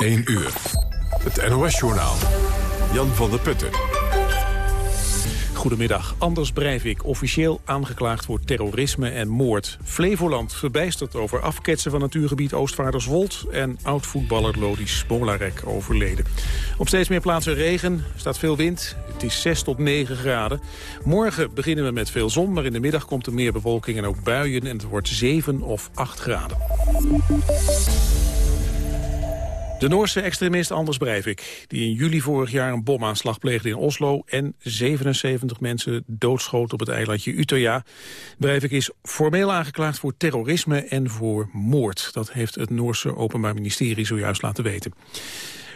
1 uur. Het NOS-journaal. Jan van der Putten. Goedemiddag. Anders Breivik, officieel aangeklaagd voor terrorisme en moord. Flevoland verbijsterd over afketsen van natuurgebied Oostvaarderswold... en oud-voetballer Lodis Bolarek overleden. Op steeds meer plaatsen regen, staat veel wind. Het is 6 tot 9 graden. Morgen beginnen we met veel zon, maar in de middag komt er meer bewolking en ook buien... en het wordt 7 of 8 graden. De Noorse extremist Anders Breivik, die in juli vorig jaar een bomaanslag pleegde in Oslo en 77 mensen doodschoot op het eilandje Utøya. Breivik is formeel aangeklaagd voor terrorisme en voor moord. Dat heeft het Noorse Openbaar Ministerie zojuist laten weten.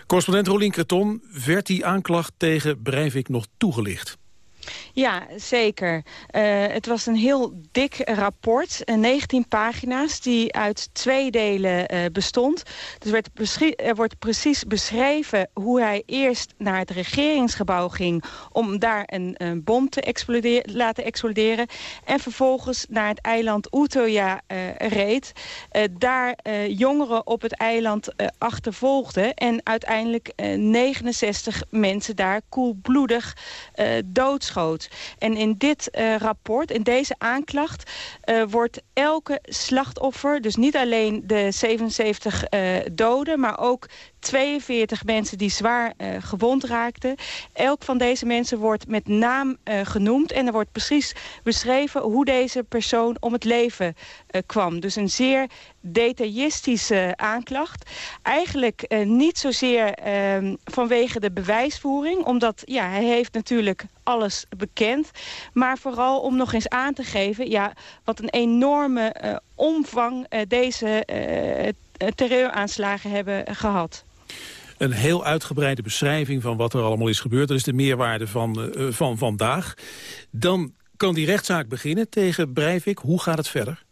Correspondent Rolien Kreton werd die aanklacht tegen Breivik nog toegelicht. Ja, zeker. Uh, het was een heel dik rapport, 19 eh, pagina's, die uit twee delen uh, bestond. Dus werd er wordt precies beschreven hoe hij eerst naar het regeringsgebouw ging... om daar een, een bom te laten exploderen. En vervolgens naar het eiland Utøya uh, reed. daar jongeren op het eiland achtervolgden... en uiteindelijk 69 mensen daar koelbloedig En in dit uh, rapport, in deze aanklacht, uh, wordt elke slachtoffer... dus niet alleen de 77 uh, eh, doden, maar ook 42 mensen die zwaar uh, gewond raakten. Elk van deze mensen wordt met naam uh, genoemd. En er wordt precies beschreven hoe deze persoon om het leven uh, kwam. Dus een zeer detailistische aanklacht. Eigenlijk niet zozeer ehm, vanwege de bewijsvoering. Omdat ja, hij heeft natuurlijk alles bekend. Maar vooral om nog eens aan te geven... Ja, wat een enorme omvang deze terreuraanslagen hebben gehad een heel uitgebreide beschrijving van wat er allemaal is gebeurd. Dat is de meerwaarde van, uh, van vandaag. Dan kan die rechtszaak beginnen tegen Breivik. Hoe gaat het verder?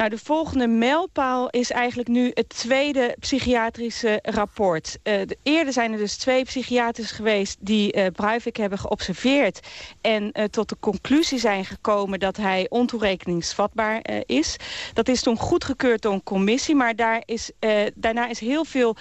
Nou, de volgende mijlpaal is eigenlijk nu het tweede psychiatrische rapport. Uh, de, eerder zijn er dus twee psychiaters geweest die uh, hebben geobserveerd... en uh, tot de conclusie zijn gekomen dat hij ontoerekeningsvatbaar is. Dat is toen goedgekeurd door een commissie, maar daar is, daarna is heel veel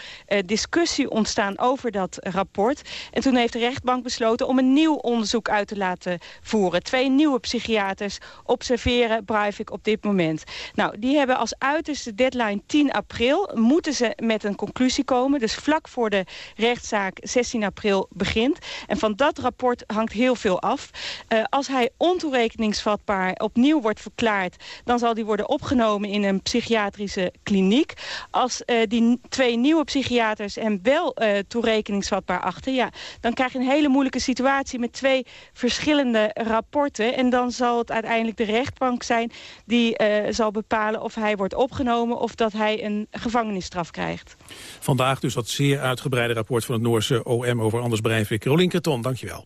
discussie ontstaan over dat rapport. En toen heeft de rechtbank besloten om een nieuw onderzoek uit te laten voeren. Twee nieuwe psychiaters observeren Breivik op dit moment. Nou, die hebben als uiterste deadline 10 april... moeten ze met een conclusie komen. Dus vlak voor de rechtszaak 16 april begint. En van dat rapport hangt heel veel af. Uh, als hij ontoerekeningsvatbaar opnieuw wordt verklaard... dan zal die worden opgenomen in een psychiatrische kliniek. Als uh, die twee nieuwe psychiaters hem wel uh, toerekeningsvatbaar achten... Ja, dan krijg je een hele moeilijke situatie met twee verschillende rapporten. En dan zal het uiteindelijk de rechtbank zijn die zal bepalen of hij wordt opgenomen of dat hij een gevangenisstraf krijgt. Vandaag dus dat zeer uitgebreide rapport van het Noorse OM over Anders Breivik. Rolien Kreton, dankjewel.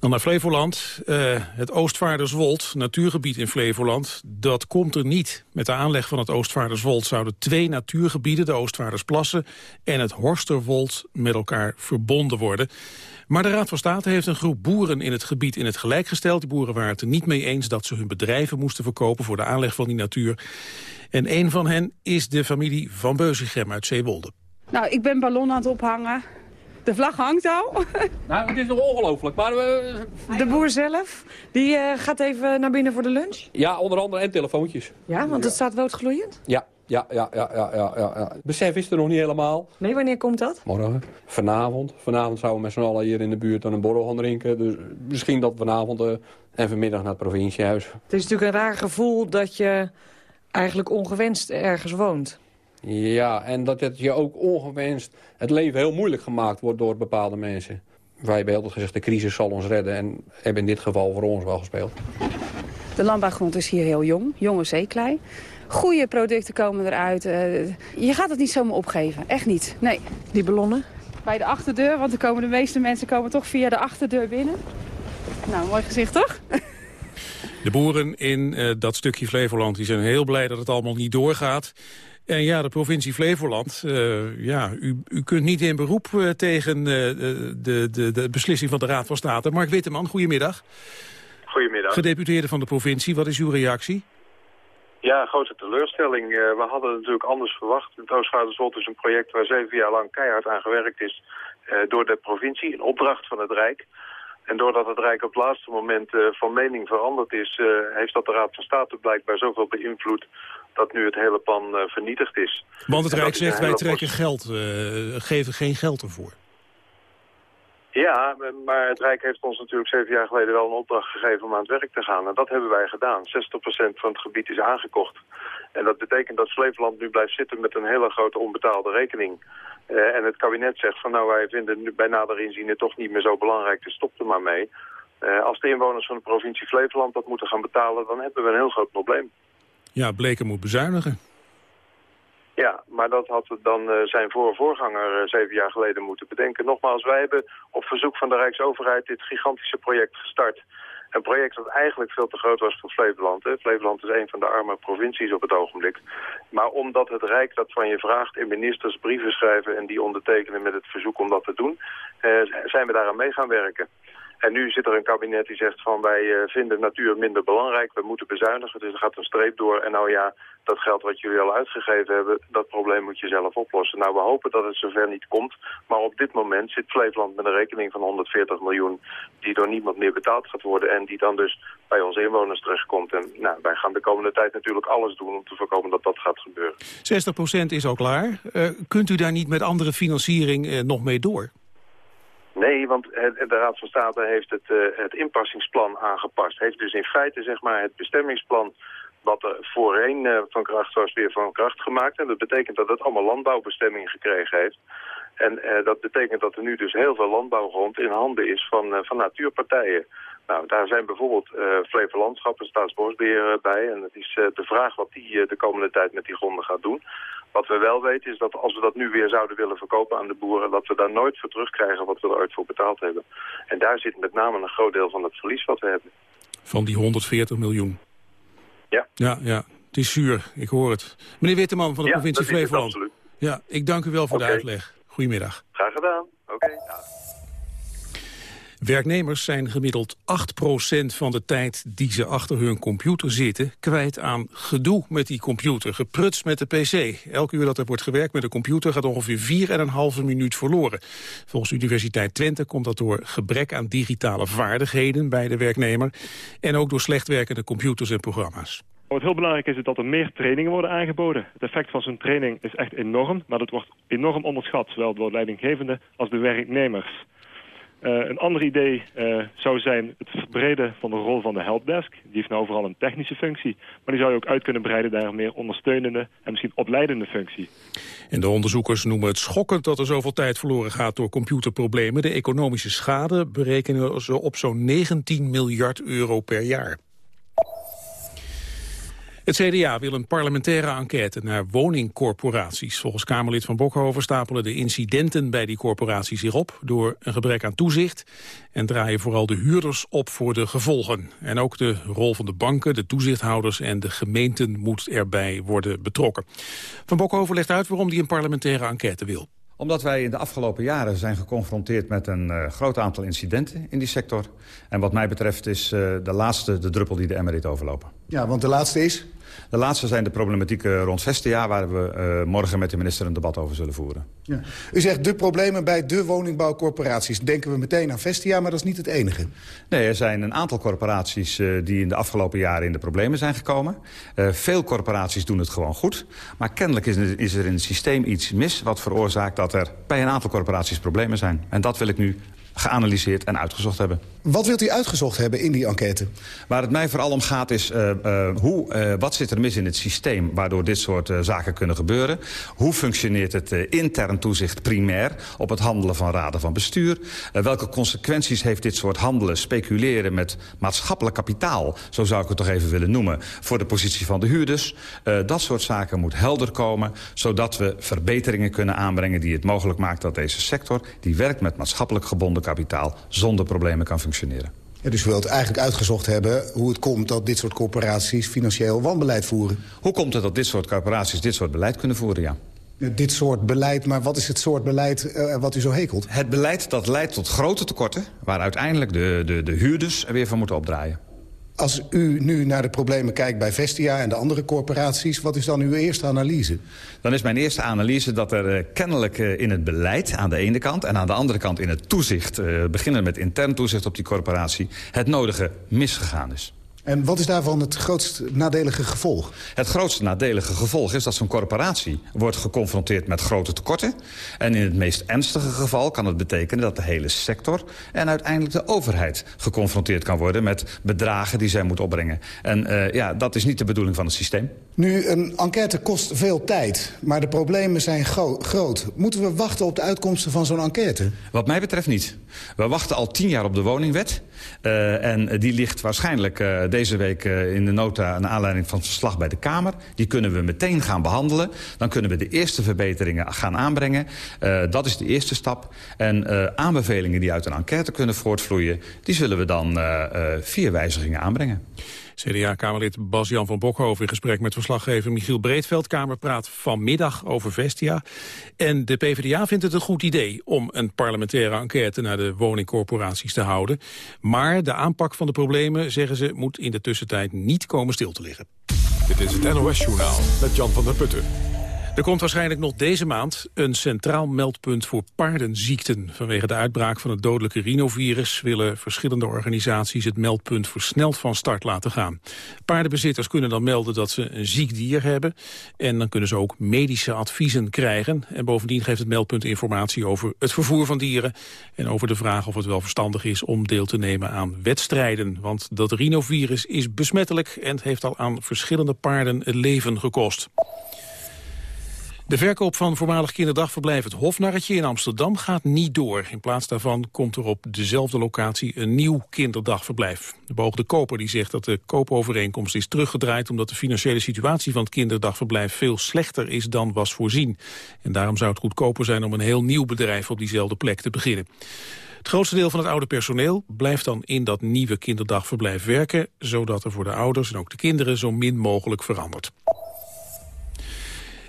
Dan naar Flevoland. Uh, het Oostvaarderswold, natuurgebied in Flevoland, dat komt er niet. Met de aanleg van het Oostvaarderswold zouden twee natuurgebieden, de Oostvaardersplassen en het Horsterwold, met elkaar verbonden worden. Maar de Raad van State heeft een groep boeren in het gebied in het gelijk gesteld. Die boeren waren het er niet mee eens dat ze hun bedrijven moesten verkopen voor de aanleg van die natuur. En een van hen is de familie Van Beuzigem uit Zeewolde. Nou, ik ben ballon aan het ophangen. De vlag hangt al. Nou, het is nog ongelooflijk. Maar we... De boer zelf, die uh, gaat even naar binnen voor de lunch? Ja, onder andere en telefoontjes. Ja, want het staat roodgloeiend? Ja, ja, ja, ja, ja, ja, ja. Besef is er nog niet helemaal. Nee, wanneer komt dat? Morgen. Vanavond. Vanavond zouden we met z'n allen hier in de buurt aan een borrel gaan drinken. Dus misschien dat vanavond uh, en vanmiddag naar het provinciehuis. Het is natuurlijk een raar gevoel dat je eigenlijk ongewenst ergens woont. Ja, en dat het je ook ongewenst het leven heel moeilijk gemaakt wordt door bepaalde mensen. Wij hebben altijd gezegd, de crisis zal ons redden en hebben in dit geval voor ons wel gespeeld. De landbouwgrond is hier heel jong, jonge zeeklei. Goede producten komen eruit. Uh, je gaat het niet zomaar opgeven, echt niet. Nee. Die ballonnen? Bij de achterdeur, want er komen de meeste mensen komen toch via de achterdeur binnen. Nou, mooi gezicht toch? De boeren in uh, dat stukje Flevoland die zijn heel blij dat het allemaal niet doorgaat. En ja, de provincie Flevoland, uh, ja, u, u kunt niet in beroep uh, tegen uh, de, de, de beslissing van de Raad van State. Mark Witteman, goedemiddag. Goedemiddag. Gedeputeerde van de provincie, wat is uw reactie? Ja, grote teleurstelling. We hadden natuurlijk anders verwacht. Het Oostvaarderswold is een project waar zeven jaar lang keihard aan gewerkt is door de provincie, in opdracht van het Rijk. En doordat het Rijk op het laatste moment uh, van mening veranderd is, heeft dat de Raad van State blijkbaar zoveel beïnvloed dat nu het hele plan vernietigd is. Want het Rijk zegt wij trekken geld, geven geen geld ervoor. Ja, maar het Rijk heeft ons natuurlijk zeven jaar geleden wel een opdracht gegeven om aan het werk te gaan. En dat hebben wij gedaan. 60% van het gebied is aangekocht. En dat betekent dat Flevoland nu blijft zitten met een hele grote onbetaalde rekening. Uh, en het kabinet zegt van nou wij vinden nu bij nader inzien het toch niet meer zo belangrijk, dus stop er maar mee. Uh, als de inwoners van de provincie Flevoland dat moeten gaan betalen, dan hebben we een heel groot probleem. Ja, Bleken moet bezuinigen. Ja, maar dat had dan uh, zijn voor voorganger uh, zeven jaar geleden moeten bedenken. Nogmaals, wij hebben op verzoek van de Rijksoverheid dit gigantische project gestart. Een project dat eigenlijk veel te groot was voor Flevoland. Hè. Flevoland is een van de arme provincies op het ogenblik. Maar omdat het Rijk dat van je vraagt en ministers brieven schrijven... en die ondertekenen met het verzoek om dat te doen... Uh, zijn we daaraan mee gaan werken. En nu zit er een kabinet die zegt van wij uh, vinden natuur minder belangrijk, we moeten bezuinigen, dus er gaat een streep door. En nou ja, dat geld wat jullie al uitgegeven hebben, dat probleem moet je zelf oplossen. Nou, we hopen dat het zover niet komt, maar op dit moment zit Flevoland met een rekening van 140 miljoen die door niemand meer betaald gaat worden en die dan dus bij onze inwoners terechtkomt. En nou, wij gaan de komende tijd natuurlijk alles doen om te voorkomen dat dat gaat gebeuren. 60% is al klaar. Uh, kunt u daar niet met andere financiering uh, nog mee door? Nee, want de Raad van State heeft het, uh, het inpassingsplan aangepast. Heeft dus in feite zeg maar, het bestemmingsplan wat er voorheen uh, van kracht was weer van kracht gemaakt. En dat betekent dat het allemaal landbouwbestemming gekregen heeft. En uh, dat betekent dat er nu dus heel veel landbouwgrond in handen is van, van natuurpartijen. Nou, daar zijn bijvoorbeeld Flevolandschap en Staatsbosbeheer bij. En het is de vraag wat die de komende tijd met die gronden gaat doen. Wat we wel weten is dat als we dat nu weer zouden willen verkopen aan de boeren... dat we daar nooit voor terugkrijgen wat we er ooit voor betaald hebben. En daar zit met name een groot deel van het verlies wat we hebben. Van die 140 miljoen? Ja. Ja, ja. Het is zuur, ik hoor het. Meneer Witteman van de ja, provincie Flevoland. Ja, ik dank u wel voor okay. de uitleg. Goedemiddag. Graag gedaan. Oké. Okay. Ja. Werknemers zijn gemiddeld 8% van de tijd die ze achter hun computer zitten... kwijt aan gedoe met die computer, gepruts met de pc. Elke uur dat er wordt gewerkt met de computer gaat ongeveer 4,5 minuut verloren. Volgens Universiteit Twente komt dat door gebrek aan digitale vaardigheden bij de werknemer... en ook door slecht werkende computers en programma's. Wat heel belangrijk is, is dat er meer trainingen worden aangeboden. Het effect van zo'n training is echt enorm, maar dat wordt enorm onderschat... zowel door leidinggevenden als de werknemers. Uh, een ander idee uh, zou zijn het verbreden van de rol van de helpdesk. Die heeft nou vooral een technische functie. Maar die zou je ook uit kunnen breiden naar een meer ondersteunende en misschien opleidende functie. En de onderzoekers noemen het schokkend dat er zoveel tijd verloren gaat door computerproblemen. De economische schade berekenen ze op zo'n 19 miljard euro per jaar. Het CDA wil een parlementaire enquête naar woningcorporaties. Volgens Kamerlid van Bokhoven stapelen de incidenten bij die corporaties zich op... door een gebrek aan toezicht en draaien vooral de huurders op voor de gevolgen. En ook de rol van de banken, de toezichthouders en de gemeenten moet erbij worden betrokken. Van Bokhoven legt uit waarom hij een parlementaire enquête wil omdat wij in de afgelopen jaren zijn geconfronteerd met een uh, groot aantal incidenten in die sector. En wat mij betreft is uh, de laatste de druppel die de emmer overlopen. Ja, want de laatste is? De laatste zijn de problematieken rond Vestia... waar we uh, morgen met de minister een debat over zullen voeren. Ja. U zegt de problemen bij de woningbouwcorporaties. Denken we meteen aan Vestia, maar dat is niet het enige. Nee, er zijn een aantal corporaties uh, die in de afgelopen jaren in de problemen zijn gekomen. Uh, veel corporaties doen het gewoon goed. Maar kennelijk is er in het systeem iets mis... wat veroorzaakt dat er bij een aantal corporaties problemen zijn. En dat wil ik nu geanalyseerd en uitgezocht hebben. Wat wilt u uitgezocht hebben in die enquête? Waar het mij vooral om gaat is, uh, uh, hoe, uh, wat zit er mis in het systeem... waardoor dit soort zaken kunnen gebeuren? Hoe functioneert het intern toezicht primair... op het handelen van raden van bestuur? welke consequenties heeft dit soort handelen, speculeren... met maatschappelijk kapitaal, zo zou ik het toch even willen noemen... voor de positie van de huurders? dat soort zaken moet helder komen... zodat we verbeteringen kunnen aanbrengen die het mogelijk maakt... dat deze sector, die werkt met maatschappelijk gebonden kapitaal... zonder problemen kan functioneren. Ja, dus u wilt eigenlijk uitgezocht hebben hoe het komt dat dit soort corporaties financieel wanbeleid voeren. Hoe komt het dat dit soort corporaties dit soort beleid kunnen voeren, ja? Dit soort beleid, maar wat is het soort beleid uh, wat u zo hekelt? Het beleid dat leidt tot grote tekorten... waar uiteindelijk de, de, de huurders er weer van moeten opdraaien. Als u nu naar de problemen kijkt bij Vestia en de andere corporaties... wat is dan uw eerste analyse? Dan is mijn eerste analyse dat er uh, kennelijk uh, in het beleid aan de ene kant... en aan de andere kant in het toezicht, uh, beginnen met intern toezicht op die corporatie... het nodige misgegaan is. En wat is daarvan het grootst nadelige gevolg? Het grootste nadelige gevolg is dat zo'n corporatie wordt geconfronteerd met grote tekorten. En in het meest ernstige geval kan het betekenen dat de hele sector... en uiteindelijk de overheid geconfronteerd kan worden met bedragen die zij moet opbrengen. En uh, ja, dat is niet de bedoeling van het systeem. Nu, een enquête kost veel tijd, maar de problemen zijn groot. Moeten we wachten op de uitkomsten van zo'n enquête? Wat mij betreft niet. We wachten al tien jaar op de woningwet. Uh, en die ligt waarschijnlijk uh, deze week uh, in de nota... naar aanleiding van het verslag bij de Kamer. Die kunnen we meteen gaan behandelen. Dan kunnen we de eerste verbeteringen gaan aanbrengen. dat is de eerste stap. En aanbevelingen die uit een enquête kunnen voortvloeien... die zullen we dan via wijzigingen aanbrengen. CDA-kamerlid Bas-Jan van Bokhoven in gesprek met verslaggever Michiel Breedveld. Kamer praat vanmiddag over Vestia. En de PvdA vindt het een goed idee om een parlementaire enquête naar de woningcorporaties te houden. Maar de aanpak van de problemen, zeggen ze, moet in de tussentijd niet komen stil te liggen. Dit is het NOS-journaal met Jan van der Putten. Er komt waarschijnlijk nog deze maand een centraal meldpunt voor paardenziekten. Vanwege de uitbraak van het dodelijke rhinovirus willen verschillende organisaties het meldpunt versneld van start laten gaan. Paardenbezitters kunnen dan melden dat ze een ziek dier hebben en dan kunnen ze ook medische adviezen krijgen. En bovendien geeft het meldpunt informatie over het vervoer van dieren en over de vraag of het wel verstandig is om deel te nemen aan wedstrijden. Want dat rhinovirus is besmettelijk en heeft al aan verschillende paarden het leven gekost. De verkoop van voormalig kinderdagverblijf Het Hofnarretje in Amsterdam gaat niet door. In plaats daarvan komt er op dezelfde locatie een nieuw kinderdagverblijf. De beoogde koper die zegt dat de koopovereenkomst is teruggedraaid... omdat de financiële situatie van het kinderdagverblijf veel slechter is dan was voorzien. En daarom zou het goedkoper zijn om een heel nieuw bedrijf op diezelfde plek te beginnen. Het grootste deel van het oude personeel blijft dan in dat nieuwe kinderdagverblijf werken... zodat er voor de ouders en ook de kinderen zo min mogelijk verandert.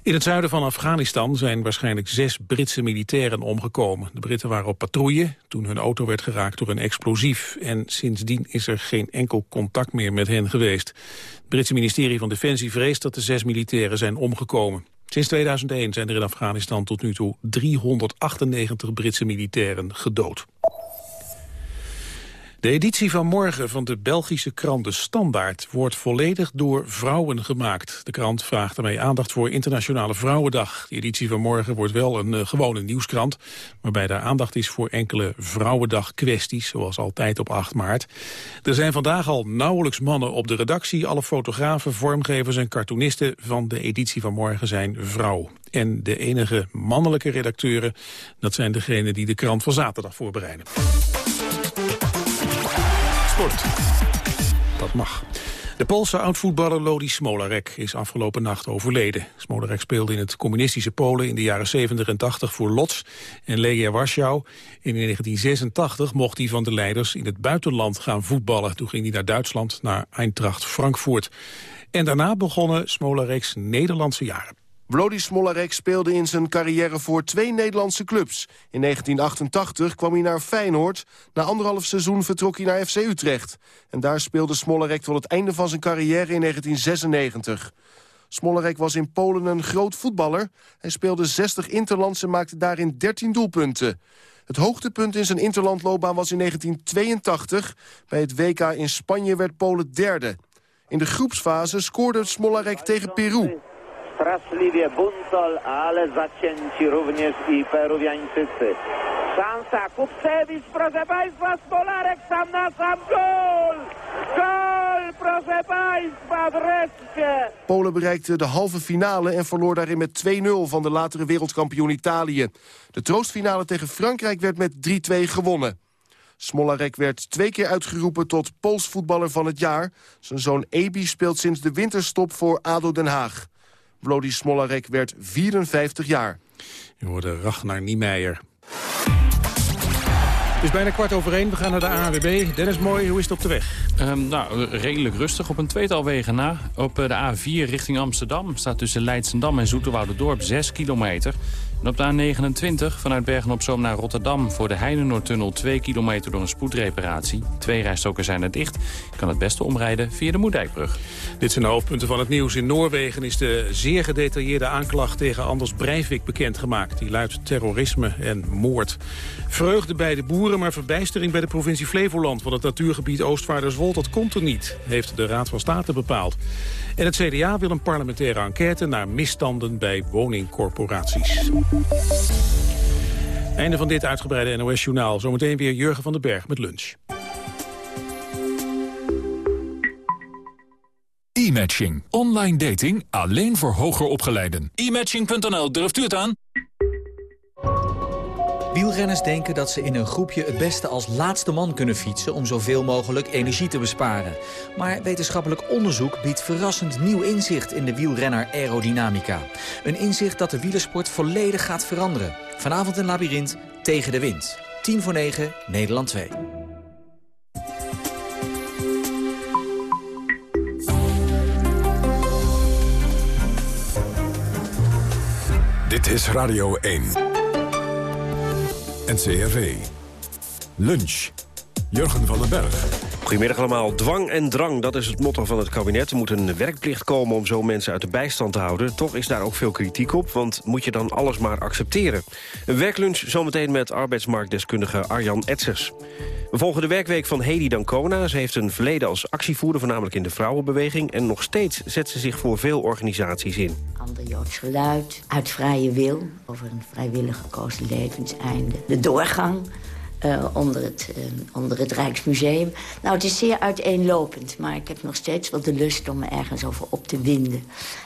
In het zuiden van Afghanistan zijn waarschijnlijk zes Britse militairen omgekomen. De Britten waren op patrouille toen hun auto werd geraakt door een explosief. En sindsdien is er geen enkel contact meer met hen geweest. Het Britse ministerie van Defensie vreest dat de zes militairen zijn omgekomen. Sinds 2001 zijn er in Afghanistan tot nu toe 398 Britse militairen gedood. De editie van morgen van de Belgische krant De Standaard wordt volledig door vrouwen gemaakt. De krant vraagt daarmee aandacht voor Internationale Vrouwendag. De editie van morgen wordt wel een uh, gewone nieuwskrant, waarbij daar aandacht is voor enkele Vrouwendag kwesties, zoals altijd op 8 maart. Er zijn vandaag al nauwelijks mannen op de redactie. Alle fotografen, vormgevers en cartoonisten van de editie van morgen zijn vrouw. En de enige mannelijke redacteuren, dat zijn degenen die de krant van zaterdag voorbereiden. Dat mag. De Poolse oud-voetballer Lodi Smolarek is afgelopen nacht overleden. Smolarek speelde in het communistische Polen in de jaren 70 en 80 voor Lodz en Legia Warschau. In 1986 mocht hij van de leiders in het buitenland gaan voetballen. Toen ging hij naar Duitsland, naar Eintracht Frankfurt. En daarna begonnen Smolareks Nederlandse jaren. Wlody Smolarek speelde in zijn carrière voor twee Nederlandse clubs. In 1988 kwam hij naar Feyenoord. Na anderhalf seizoen vertrok hij naar FC Utrecht. En daar speelde Smolarek tot het einde van zijn carrière in 1996. Smolarek was in Polen een groot voetballer. Hij speelde 60 interlands en maakte daarin 13 doelpunten. Het hoogtepunt in zijn interlandloopbaan was in 1982. Bij het WK in Spanje werd Polen derde. In de groepsfase scoorde Smolarek tegen Peru straszliwie buntol, ale zacięci również i Peruwiańczycy. Szansa Kupcewicz, proszę Państwa, Smolarek sam na sam, gol! Gol, proszę Państwa, wreszcie! Polen bereikte de halve finale en verloor daarin met 2-0 van de latere wereldkampioen Italië. De troostfinale tegen Frankrijk werd met 3-2 gewonnen. Smolarek werd twee keer uitgeroepen tot Pools voetballer van het jaar. Zijn zoon Ebi speelt sinds de winterstop voor ADO Den Haag. Vlodi Smolarek werd 54 jaar. Je hoorde Ragnar Niemeyer. Het is bijna kwart over één. We gaan naar de ANWB. Dennis Mooi, hoe is het op de weg? Um, nou, redelijk rustig op een tweetal wegen na. Op de A4 richting Amsterdam staat tussen Leidsendam en Dorp 6 kilometer. Op de A29 vanuit Bergen-op-Zoom naar Rotterdam... voor de Heinenoordtunnel 2 kilometer door een spoedreparatie. Twee rijstokken zijn er dicht. Je kan het beste omrijden via de Moerdijkbrug. Dit zijn de hoofdpunten van het nieuws. In Noorwegen is de zeer gedetailleerde aanklacht tegen Anders Breivik bekendgemaakt. Die luidt terrorisme en moord. Vreugde bij de boeren, maar verbijstering bij de provincie Flevoland... van het natuurgebied Oostvaarderswold, dat komt er niet, heeft de Raad van State bepaald. En het CDA wil een parlementaire enquête naar misstanden bij woningcorporaties. Einde van dit uitgebreide NOS-journaal. Zometeen weer Jurgen van den Berg met lunch. E-matching. Online dating alleen voor hoger opgeleiden. E-matching.nl, durft u het aan? Wielrenners denken dat ze in een groepje het beste als laatste man kunnen fietsen... om zoveel mogelijk energie te besparen. Maar wetenschappelijk onderzoek biedt verrassend nieuw inzicht... in de wielrenner aerodynamica. Een inzicht dat de wielersport volledig gaat veranderen. Vanavond een labyrint tegen de wind. 10 voor 9, Nederland 2. Dit is Radio 1. NCRV. Lunch. Jurgen van den Berg. Goedemiddag allemaal. Dwang en drang, dat is het motto van het kabinet. Er moet een werkplicht komen om zo mensen uit de bijstand te houden. Toch is daar ook veel kritiek op, want moet je dan alles maar accepteren? Een werklunch zometeen met arbeidsmarktdeskundige Arjan Etzers. We volgen de werkweek van Hedy Dancona. Ze heeft een verleden als actievoerder, voornamelijk in de vrouwenbeweging... en nog steeds zet ze zich voor veel organisaties in. Ander Joods geluid, uit vrije wil, over een vrijwillig gekozen levenseinde. De doorgang, uh, onder, het, uh, onder het Rijksmuseum. Nou, het is zeer uiteenlopend, maar ik heb nog steeds wel de lust om me ergens over op te winden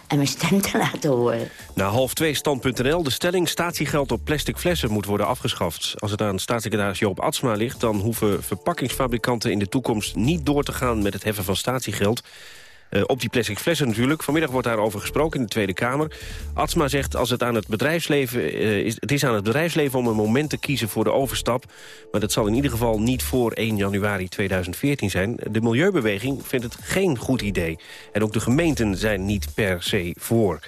en mijn stem te laten horen. Na half twee stand.nl. De stelling statiegeld op plastic flessen moet worden afgeschaft. Als het aan staatssecretaris Joop Atsma ligt... dan hoeven verpakkingsfabrikanten in de toekomst niet door te gaan met het heffen van statiegeld. Uh, op die plastic flessen natuurlijk. Vanmiddag wordt daarover gesproken in de Tweede Kamer. Atsma zegt als het aan het bedrijfsleven uh, is, het is aan het bedrijfsleven om een moment te kiezen voor de overstap. Maar dat zal in ieder geval niet voor 1 januari 2014 zijn. De milieubeweging vindt het geen goed idee. En ook de gemeenten zijn niet per se voor.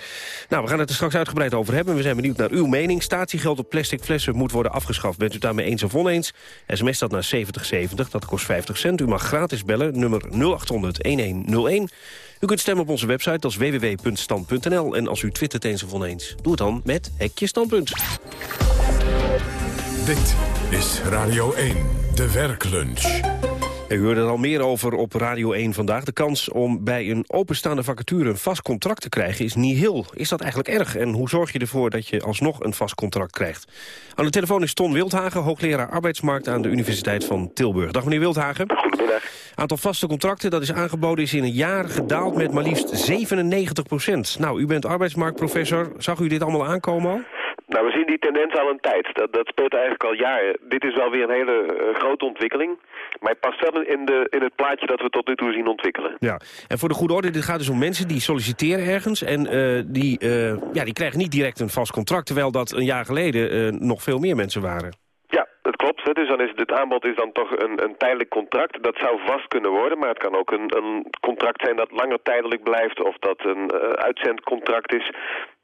Nou, we gaan het er straks uitgebreid over hebben. We zijn benieuwd naar uw mening. Statiegeld op plastic flessen moet worden afgeschaft. Bent u daarmee eens of oneens? SMS dat naar 7070, dat kost 50 cent. U mag gratis bellen, nummer 0800 1101. U kunt stemmen op onze website, als www.stand.nl. En als u twittert eens of oneens, doe het dan met Hekje Standpunt. Dit is Radio 1, de werklunch. U hoorde er al meer over op Radio 1 vandaag. De kans om bij een openstaande vacature een vast contract te krijgen is niet heel. Is dat eigenlijk erg? En hoe zorg je ervoor dat je alsnog een vast contract krijgt? Aan de telefoon is Ton Wildhagen, hoogleraar arbeidsmarkt aan de Universiteit van Tilburg. Dag meneer Wildhagen. Goedemiddag. Aantal vaste contracten dat is aangeboden is in een jaar gedaald met maar liefst 97 procent. Nou, u bent arbeidsmarktprofessor. Zag u dit allemaal aankomen al? Nou, we zien die tendens al een tijd. Dat, dat speelt eigenlijk al jaren. Dit is wel weer een hele uh, grote ontwikkeling. Maar het past wel in, de, in het plaatje dat we tot nu toe zien ontwikkelen. Ja, en voor de goede orde, dit gaat dus om mensen die solliciteren ergens... en uh, die, uh, ja, die krijgen niet direct een vast contract... terwijl dat een jaar geleden nog veel meer mensen waren. Ja, dat klopt. Hè. Dus dan is het aanbod is dan toch een, een tijdelijk contract. Dat zou vast kunnen worden, maar het kan ook een, een contract zijn dat langer tijdelijk blijft... of dat een uitzendcontract is.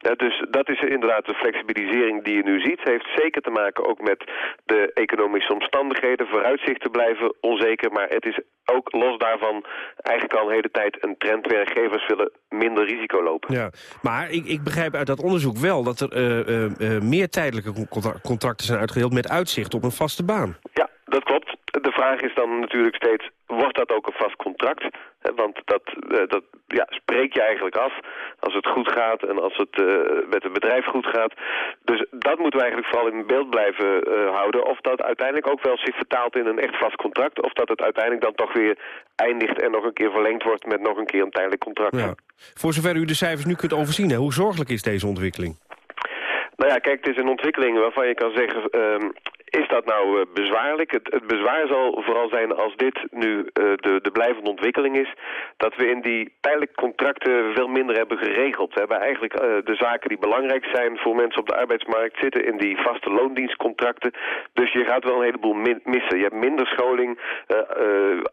Ja, dus dat is inderdaad de flexibilisering die je nu ziet. Heeft zeker te maken ook met de economische omstandigheden. Vooruitzichten blijven onzeker, maar het is ook los daarvan eigenlijk al een hele tijd een trend. Werkgevers willen minder risico lopen. Ja, maar ik, ik begrijp uit dat onderzoek wel dat er uh, uh, uh, meer tijdelijke contracten zijn uitgedeeld met uitzicht op een vaste baan. Ja, dat klopt. De vraag is dan natuurlijk steeds, wordt dat ook een vast contract? Want dat, dat ja, spreek je eigenlijk af als het goed gaat en als het uh, met het bedrijf goed gaat. Dus dat moeten we eigenlijk vooral in beeld blijven uh, houden. Of dat uiteindelijk ook wel zich vertaalt in een echt vast contract. Of dat het uiteindelijk dan toch weer eindigt en nog een keer verlengd wordt met nog een keer een tijdelijk contract. Ja. Voor zover u de cijfers nu kunt overzien, hè, hoe zorgelijk is deze ontwikkeling? Nou ja, kijk, het is een ontwikkeling waarvan je kan zeggen... Uh, is dat nou uh, bezwaarlijk? Het, het, bezwaar zal vooral zijn als dit nu uh, de, de blijvende ontwikkeling is... dat we in die tijdelijke contracten veel minder hebben geregeld. We hebben eigenlijk uh, de zaken die belangrijk zijn voor mensen op de arbeidsmarkt... zitten in die vaste loondienstcontracten. Dus je gaat wel een heleboel missen. Je hebt minder scholing,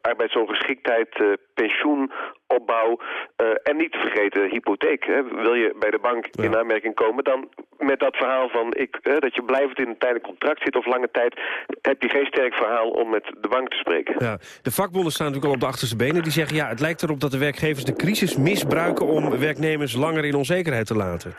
arbeidsongeschiktheid, pensioen, opbouw en niet te vergeten hypotheek. Hè. Wil je bij de bank ja. in aanmerking komen, dan met dat verhaal van ik, dat je blijvend in een tijdelijk contract zit of lange tijd... heb je geen sterk verhaal om met de bank te spreken. Ja, de vakbonden staan natuurlijk al op de achterste benen. Die zeggen ja, het lijkt erop dat de werkgevers de crisis misbruiken... om werknemers langer in onzekerheid te laten.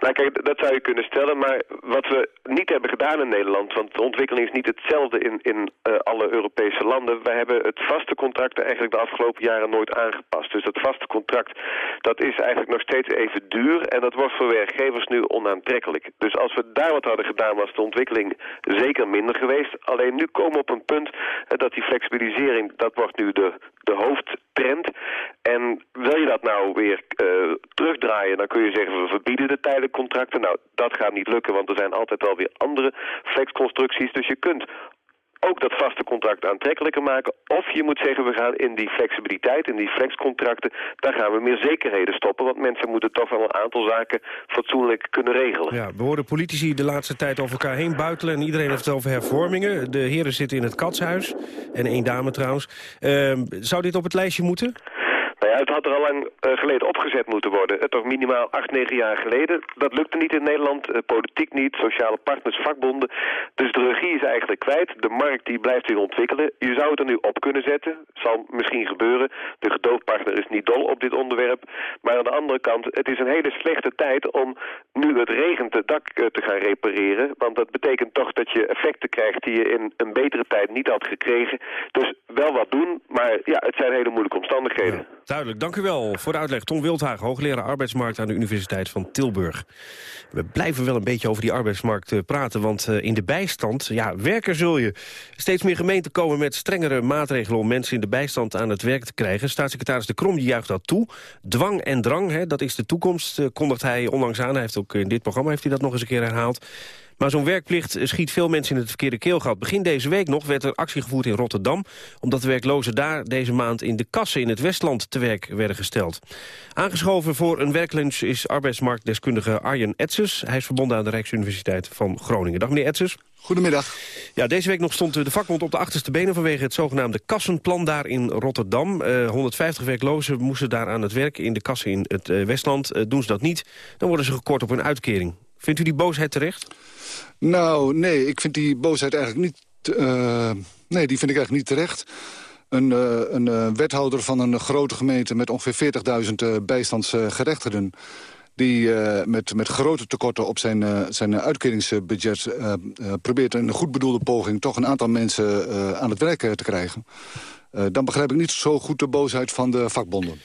Nou kijk, dat zou je kunnen stellen, maar wat we niet hebben gedaan in Nederland... want de ontwikkeling is niet hetzelfde in, in uh, alle Europese landen. We hebben het vaste contract eigenlijk de afgelopen jaren nooit aangepast. Dus dat vaste contract, dat is eigenlijk nog steeds even duur... en dat wordt voor werkgevers nu onaantrekkelijk. Dus als we daar wat hadden gedaan, was de ontwikkeling zeker minder geweest. Alleen nu komen we op een punt dat die flexibilisering... dat wordt nu de, de hoofdtrend. En wil je dat nou weer uh, terugdraaien, dan kun je zeggen... we verbieden de tijdelijke contracten. Nou, dat gaat niet lukken, want er zijn altijd wel weer andere flexconstructies. Dus je kunt ook dat vaste contract aantrekkelijker maken. Of je moet zeggen, we gaan in die flexibiliteit, in die flexcontracten... daar gaan we meer zekerheden stoppen. Want mensen moeten toch wel een aantal zaken fatsoenlijk kunnen regelen. Ja, we horen politici de laatste tijd over elkaar heen buitelen... en iedereen heeft het over hervormingen. De heren zitten in het katshuis. En één dame trouwens. Uh, zou dit op het lijstje moeten? Ja, het had er al lang uh, geleden opgezet moeten worden. Toch minimaal acht, negen jaar geleden. Dat lukte niet in Nederland. Uh, politiek niet, sociale partners, vakbonden. Dus de regie is eigenlijk kwijt. De markt die blijft zich ontwikkelen. Je zou het er nu op kunnen zetten. Zal misschien gebeuren. De gedoogpartner is niet dol op dit onderwerp. Maar aan de andere kant, het is een hele slechte tijd om nu het regent dak te gaan repareren. Want dat betekent toch dat je effecten krijgt die je in een betere tijd niet had gekregen. Dus wel wat doen, maar ja, het zijn hele moeilijke omstandigheden. Dank u wel voor de uitleg. Tom Wildhagen, hoogleraar arbeidsmarkt aan de Universiteit van Tilburg. We blijven wel een beetje over die arbeidsmarkt uh, praten, want uh, in de bijstand, ja, werken zul je. Steeds meer gemeenten komen met strengere maatregelen om mensen in de bijstand aan het werk te krijgen. Staatssecretaris De Krom die juicht dat toe. Dwang en drang, hè, dat is de toekomst, uh, kondigt hij onlangs aan. Hij heeft ook in dit programma heeft hij dat nog eens een keer herhaald. Maar zo'n werkplicht schiet veel mensen in het verkeerde keelgat. Begin deze week nog werd er actie gevoerd in Rotterdam... omdat de werklozen daar deze maand in de kassen in het Westland te werk werden gesteld. Aangeschoven voor een werklunch is arbeidsmarktdeskundige Arjen Etzes. Hij is verbonden aan de Rijksuniversiteit van Groningen. Dag meneer Etzes. Goedemiddag. Ja, deze week nog stond de vakbond op de achterste benen... vanwege het zogenaamde kassenplan daar in Rotterdam. Uh, 150 werklozen moesten daar aan het werk in de kassen in het uh, Westland. Uh, doen ze dat niet, dan worden ze gekort op hun uitkering. Vindt u die boosheid terecht? Nou, nee, ik vind die boosheid eigenlijk niet... Uh, nee, die vind ik eigenlijk niet terecht. Een, uh, een uh, wethouder van een grote gemeente met ongeveer 40.000 bijstandsgerechtigden... die met, met grote tekorten op zijn, zijn uitkeringsbudget... probeert een goed bedoelde poging toch een aantal mensen aan het werk te krijgen. Uh, dan begrijp ik niet zo goed de boosheid van de vakbonden.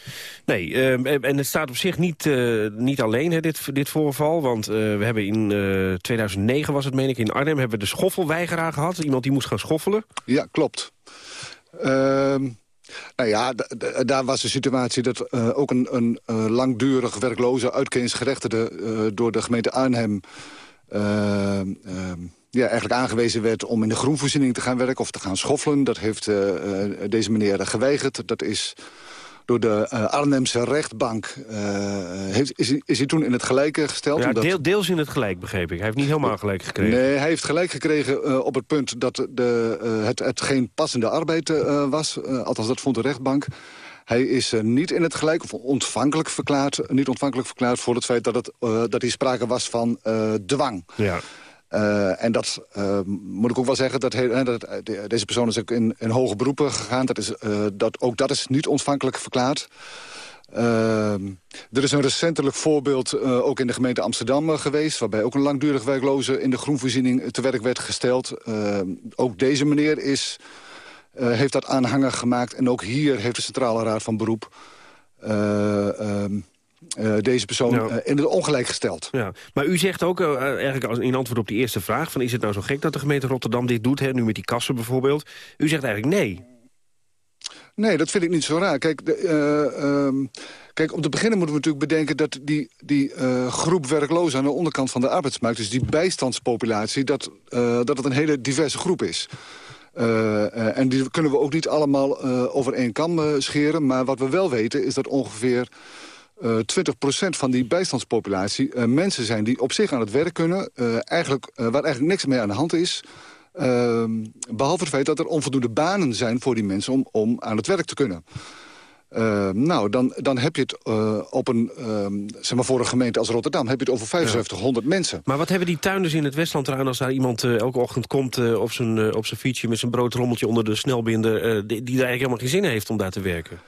Nee, uh, en het staat op zich niet, uh, niet alleen, hè, dit, dit voorval. Want we hebben in 2009, was het meen ik, in Arnhem... hebben we de schoffelweigeraar gehad. Iemand die moest gaan schoffelen. Ja, klopt. Ehm, nou ja, daar was de situatie dat ook een, een langdurig werkloze uitkeringsgerechtigde... door de gemeente Arnhem ehm, ja, eigenlijk aangewezen werd om in de groenvoorziening te gaan werken... of te gaan schoffelen. Dat heeft uh, deze meneer geweigerd. Dat is door de uh, Arnhemse rechtbank uh, heeft, is, is hij toen in het gelijke gesteld. Ja, deel, deels in het gelijk, begreep ik. Hij heeft niet helemaal gelijk gekregen. Nee, hij heeft gelijk gekregen uh, op het punt dat de, het, het geen passende arbeid was. althans, dat vond de rechtbank. Hij is niet in het gelijk, of ontvankelijk verklaard, niet ontvankelijk verklaard voor het feit dat, het, dat hij sprake was van dwang. Ja. Uh, en dat uh, moet ik ook wel zeggen, dat, dat deze persoon is ook in, in hoge beroepen gegaan. Dat is, dat, ook dat is niet ontvankelijk verklaard. er is een recentelijk voorbeeld ook in de gemeente Amsterdam geweest... waarbij ook een langdurig werkloze in de groenvoorziening te werk werd gesteld. ook deze meneer is, heeft dat aanhanger gemaakt. En ook hier heeft de Centrale Raad van Beroep... Uh, deze persoon uh, in het ongelijk gesteld. Ja. Maar u zegt ook, uh, eigenlijk als in antwoord op die eerste vraag... van is het nou zo gek dat de gemeente Rotterdam dit doet, hè, nu met die kassen bijvoorbeeld... u zegt eigenlijk nee. Nee, dat vind ik niet zo raar. Kijk, de, um, kijk om te beginnen moeten we natuurlijk bedenken... dat die, die groep werklozen aan de onderkant van de arbeidsmarkt... dus die bijstandspopulatie, dat, dat het een hele diverse groep is. Uh, en die kunnen we ook niet allemaal over één kam scheren. Maar wat we wel weten is dat ongeveer uh, 20% van die bijstandspopulatie... mensen zijn die op zich aan het werk kunnen... eigenlijk, waar eigenlijk niks mee aan de hand is... Uh, behalve het feit dat er onvoldoende banen zijn voor die mensen om, om aan het werk te kunnen. Uh, nou, dan, dan heb je het uh, op een, uh, zeg maar voor een gemeente als Rotterdam... heb je het over 7500 ja. mensen. Maar wat hebben die tuinders in het Westland eraan... als daar iemand uh, elke ochtend komt uh, op zijn uh, op zijn fietsje... met zijn broodrommeltje onder de snelbinder... die, die daar eigenlijk helemaal geen zin in heeft om daar te werken?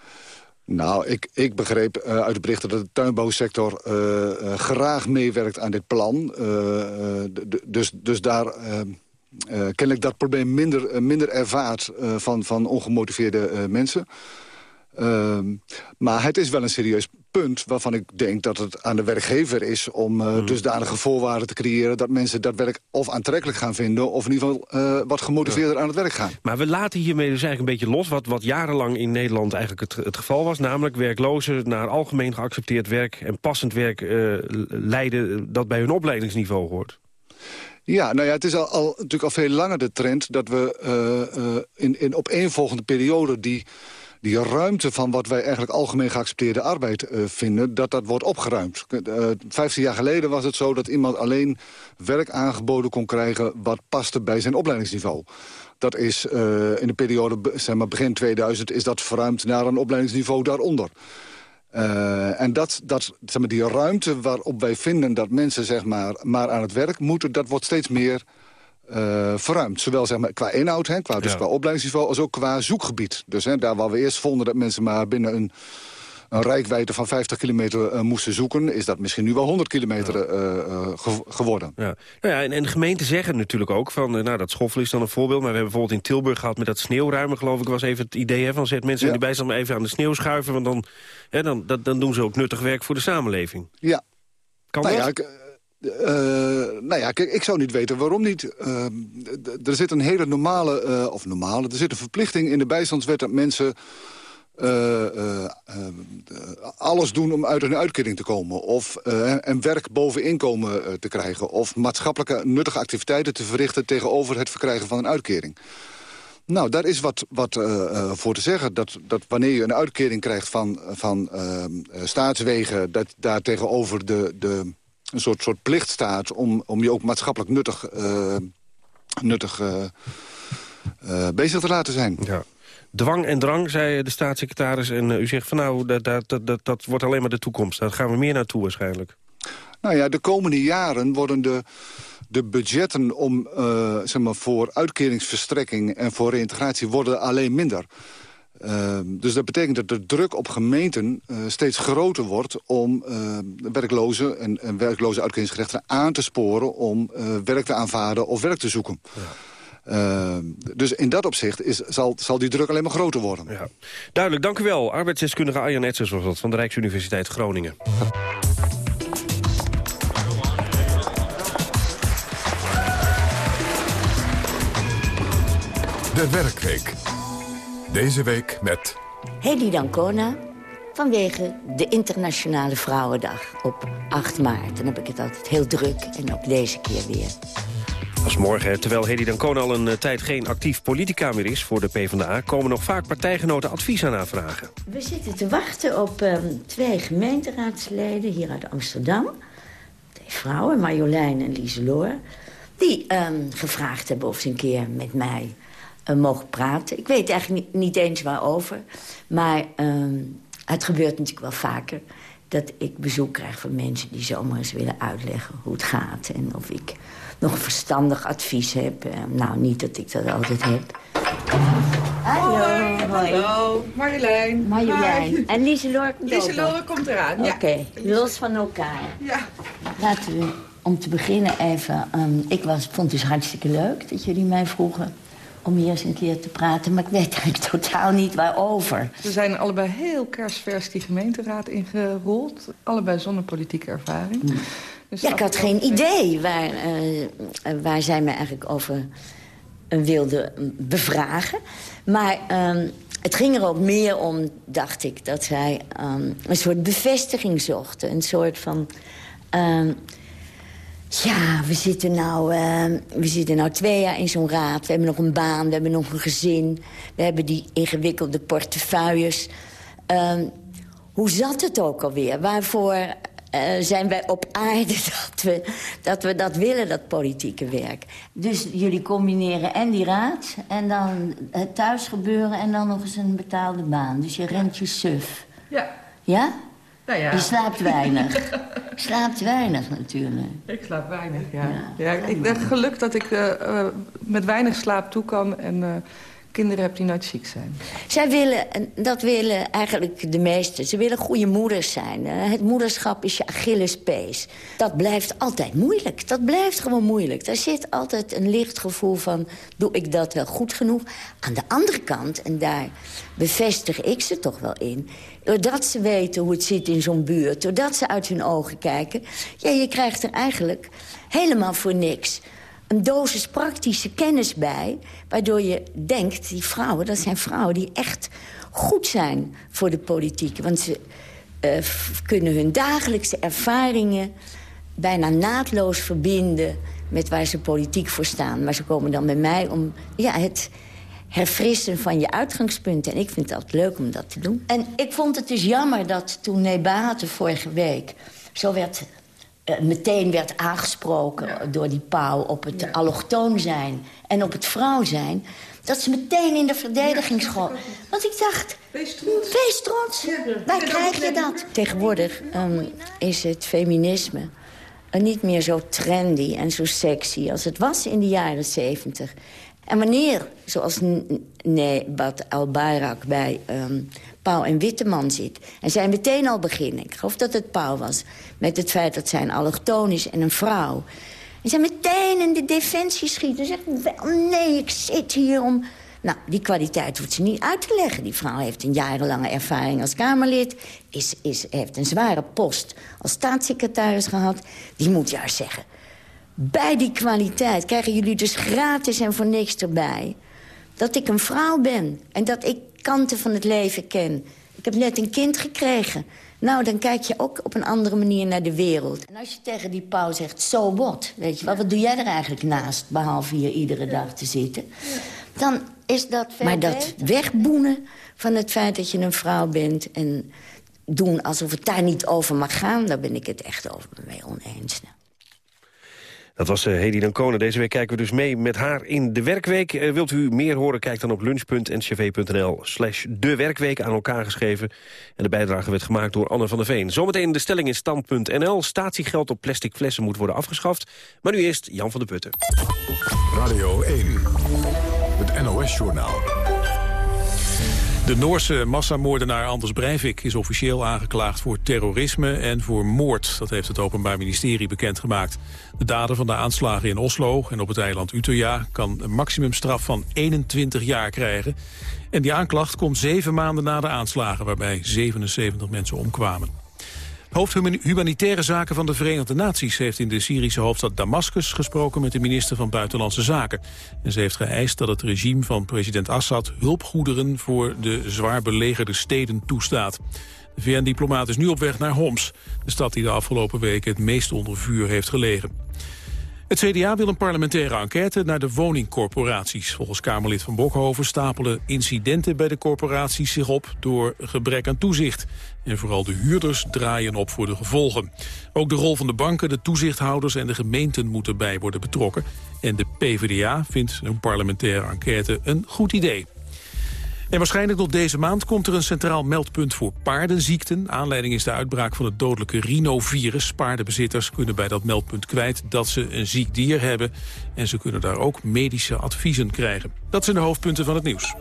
Nou, ik, ik begreep uh, uit de berichten dat de tuinbouwsector uh, uh, graag meewerkt aan dit plan. dus, dus daar kennelijk dat probleem minder, minder ervaart van, van ongemotiveerde mensen. Ehm, maar het is wel een serieus punt waarvan ik denk dat het aan de werkgever is... om uh, dusdanige voorwaarden te creëren dat mensen dat werk of aantrekkelijk gaan vinden... of in ieder geval uh, wat gemotiveerder ja. aan het werk gaan. Maar we laten hiermee dus eigenlijk een beetje los... wat, wat jarenlang in Nederland eigenlijk het, het geval was. Namelijk werklozen naar algemeen geaccepteerd werk... en passend werk uh, leiden dat bij hun opleidingsniveau hoort. Ja, nou ja, het is al, al, natuurlijk al veel langer de trend... dat we in, in opeenvolgende perioden die, die ruimte van wat wij eigenlijk algemeen geaccepteerde arbeid uh, vinden... dat dat wordt opgeruimd. Vijftien jaar geleden was het zo dat iemand alleen werk aangeboden kon krijgen... wat paste bij zijn opleidingsniveau. Dat is in de periode zeg maar, begin 2000 is dat verruimd naar een opleidingsniveau daaronder. En dat, dat, zeg maar, die ruimte waarop wij vinden dat mensen zeg maar, maar aan het werk moeten... dat wordt steeds meer uh, verruimd. Zowel zeg maar, qua inhoud, hè, qua, dus ja. qua opleidingsniveau, als ook qua zoekgebied. Dus hè, daar waar we eerst vonden dat mensen maar binnen een een rijkwijde van 50 kilometer uh, moesten zoeken... is dat misschien nu wel 100 kilometer uh, ge geworden. Ja. Nou ja, en, en de gemeenten zeggen natuurlijk ook van... nou, dat schoffel is dan een voorbeeld... maar we hebben bijvoorbeeld in Tilburg gehad met dat sneeuwruimen... geloof ik was even het idee hè, van zet mensen ja. in de bijstand maar even aan de sneeuw schuiven... want dan, hè, dan, dat, dan doen ze ook nuttig werk voor de samenleving. Ja. Kan nou dat? Ja, ik, uh, nou ja, ik zou niet weten waarom niet. Uh, er zit een hele normale, uh, of normale, er zit een verplichting in de bijstandswet dat mensen uh, alles doen om uit een uitkering te komen. Of een werk boven inkomen te krijgen. Of maatschappelijke nuttige activiteiten te verrichten... tegenover het verkrijgen van een uitkering. Nou, daar is wat, wat voor te zeggen. Dat, dat wanneer je een uitkering krijgt van, van uh, staatswegen... dat daar tegenover de, de, een soort, soort plicht staat... om, om je ook maatschappelijk nuttig, nuttig bezig te laten zijn. Ja. Dwang en drang, zei de staatssecretaris. En u zegt van nou, dat, dat, dat, dat wordt alleen maar de toekomst. Daar gaan we meer naartoe waarschijnlijk. Nou ja, de komende jaren worden de, de budgetten om, zeg maar, voor uitkeringsverstrekking en voor reïntegratie worden alleen minder. Uh, dus dat betekent dat de druk op gemeenten uh, steeds groter wordt... om uh, werklozen en, en werkloze uitkeringsgerechten aan te sporen... om werk te aanvaarden of werk te zoeken. Ja. Uh, dus in dat opzicht is, zal, zal die druk alleen maar groter worden. Ja. Duidelijk, dank u wel. Arbeidsdeskundige Arjan Etzers was dat van de Rijksuniversiteit Groningen. De Werkweek. Deze week met... Hedy Dancona, vanwege de Internationale Vrouwendag op 8 maart. Dan heb ik het altijd heel druk en ook deze keer weer. Als morgen, terwijl Hedy Dancona al een uh, tijd geen actief politica meer is voor de PvdA... komen nog vaak partijgenoten advies aan aanvragen. We zitten te wachten op um, twee gemeenteraadsleden hier uit Amsterdam. Twee vrouwen, Marjolein en Lieseloor. Die um, gevraagd hebben of ze een keer met mij mogen praten. Ik weet eigenlijk niet, niet eens waarover. Maar um, het gebeurt natuurlijk wel vaker dat ik bezoek krijg van mensen die zomaar eens willen uitleggen hoe het gaat. En of ik nog verstandig advies heb. Nou, niet dat ik dat altijd heb. Hallo. Hoi. Hallo. Marjolein. Marjolein. Hi. En Lieselore komt Lieselore komt eraan, ja. Oké, okay. los van elkaar. Ja. Laten we om te beginnen even... Um, ik was, vond het dus hartstikke leuk dat jullie mij vroegen om hier eens een keer te praten. Maar ik weet eigenlijk totaal niet waarover. We zijn allebei heel kerstvers die gemeenteraad ingerold. Allebei zonder politieke ervaring. Mm. Dus ja, ik had geen idee waar, uh, waar zij me eigenlijk over wilde bevragen. Maar uh, het ging er ook meer om, dacht ik, dat zij um, een soort bevestiging zochten. Een soort van... Um, ja, we zitten, nou, uh, we zitten nou twee jaar in zo'n raad. We hebben nog een baan, we hebben nog een gezin. We hebben die ingewikkelde portefeuilles. Uh, hoe zat het ook alweer? Waarvoor uh, zijn wij op aarde dat we, dat we dat willen, dat politieke werk? Dus jullie combineren en die raad... en dan het thuisgebeuren en dan nog eens een betaalde baan. Dus je rent je suf. Ja. Ja? Nou ja. Je slaapt weinig. slaapt weinig natuurlijk. Ik slaap weinig, ja. ja. ja ik heb geluk dat ik uh, uh, met weinig slaap toe kan... en uh, kinderen heb die nooit ziek zijn. Zij willen, en dat willen eigenlijk de meesten, ze willen goede moeders zijn. Het moederschap is je Achillespees. Dat blijft altijd moeilijk. Dat blijft gewoon moeilijk. Daar zit altijd een licht gevoel van, doe ik dat wel goed genoeg? Aan de andere kant, en daar bevestig ik ze toch wel in... doordat ze weten hoe het zit in zo'n buurt... doordat ze uit hun ogen kijken... ja, je krijgt er eigenlijk helemaal voor niks een dosis praktische kennis bij... waardoor je denkt, die vrouwen, dat zijn vrouwen die echt goed zijn voor de politiek. Want ze uh, kunnen hun dagelijkse ervaringen bijna naadloos verbinden... met waar ze politiek voor staan. Maar ze komen dan bij mij om ja, het herfrissen van je uitgangspunten. En ik vind het altijd leuk om dat te doen. En ik vond het dus jammer dat toen Nebate vorige week... zo werd meteen werd aangesproken ja. door die pauw op het ja. allochtoon zijn en op het vrouw zijn... dat ze meteen in de verdediging ja. schoot. Want ik dacht, wees trots. Wees trots. Waar krijg je dat? Tegenwoordig um, is het feminisme uh, niet meer zo trendy en zo sexy... als het was in de jaren zeventig. En wanneer, zoals Nebat al-Bayrak bij um, Pauw en Witteman zit... en zij meteen al beginnen, ik geloof dat het Pauw was... met het feit dat zij een allochtoon is en een vrouw... en zij meteen in de defensie schieten. Zegt, wel, nee, ik zit hier om... Nou, die kwaliteit hoeft ze niet uit te leggen. Die vrouw heeft een jarenlange ervaring als Kamerlid... Is, is, heeft een zware post als staatssecretaris gehad. Die moet juist zeggen... bij die kwaliteit krijgen jullie dus gratis en voor niks erbij... dat ik een vrouw ben en dat ik kanten van het leven ken. Ik heb net een kind gekregen. Nou, dan kijk je ook op een andere manier naar de wereld. En als je tegen die pauw zegt, so what? Weet je wel, wat doe jij er eigenlijk naast... behalve hier iedere dag te zitten? Dan is dat veel Maar dat wegboenen van het feit dat je een vrouw bent... en doen alsof het daar niet over mag gaan... daar ben ik het echt over mee oneens. Nou. Dat was uh, Hedy Dancona. Deze week kijken we dus mee met haar in de werkweek. Uh, wilt u meer horen, kijk dan op lunch.ncv.nl slash de werkweek aan elkaar geschreven. En de bijdrage werd gemaakt door Anne van der Veen. Zometeen de stelling in stand.nl. Statiegeld op plastic flessen moet worden afgeschaft. Maar nu eerst Jan van der Putten. Radio 1, het NOS-journaal. De Noorse massamoordenaar Anders Breivik is officieel aangeklaagd voor terrorisme en voor moord. Dat heeft het Openbaar Ministerie bekendgemaakt. De dader van de aanslagen in Oslo en op het eiland Utøya kan een maximumstraf van 21 jaar krijgen. En die aanklacht komt zeven maanden na de aanslagen waarbij 77 mensen omkwamen. Hoofd Humanitaire Zaken van de Verenigde Naties heeft in de Syrische hoofdstad Damascus gesproken met de minister van Buitenlandse Zaken. En ze heeft geëist dat het regime van president Assad hulpgoederen voor de zwaar belegerde steden toestaat. De VN-diplomaat is nu op weg naar Homs, de stad die de afgelopen weken het meest onder vuur heeft gelegen. Het CDA wil een parlementaire enquête naar de woningcorporaties. Volgens Kamerlid van Bokhoven stapelen incidenten bij de corporaties zich op door gebrek aan toezicht. En vooral de huurders draaien op voor de gevolgen. Ook de rol van de banken, de toezichthouders en de gemeenten moeten bij worden betrokken. En de PvdA vindt een parlementaire enquête een goed idee. En waarschijnlijk nog deze maand komt er een centraal meldpunt voor paardenziekten. Aanleiding is de uitbraak van het dodelijke rhinovirus. Paardenbezitters kunnen bij dat meldpunt kwijt dat ze een ziek dier hebben. En ze kunnen daar ook medische adviezen krijgen. Dat zijn de hoofdpunten van het nieuws.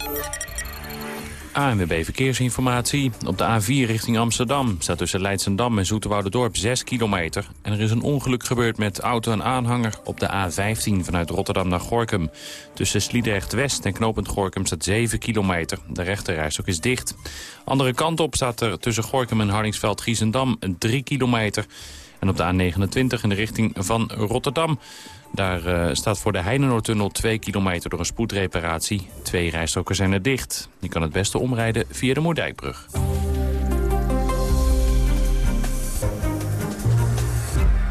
ANWB Verkeersinformatie. Op de A4 richting Amsterdam staat tussen Leidsendam en Zoeterwouderdorp 6 kilometer. En er is een ongeluk gebeurd met auto en aanhanger op de A15 vanuit Rotterdam naar Gorkum. Tussen Sliedrecht West en Knopend Gorkum staat 7 kilometer. De rechterrijstok is dicht. Andere kant op staat er tussen Gorkum en Hardingsveld-Giezendam 3 kilometer. En op de A29 in de richting van Rotterdam Daar uh, staat voor de Heinenoordtunnel 2 kilometer door een spoedreparatie. Twee rijstroken zijn er dicht. Je kan het beste omrijden via de Moerdijkbrug.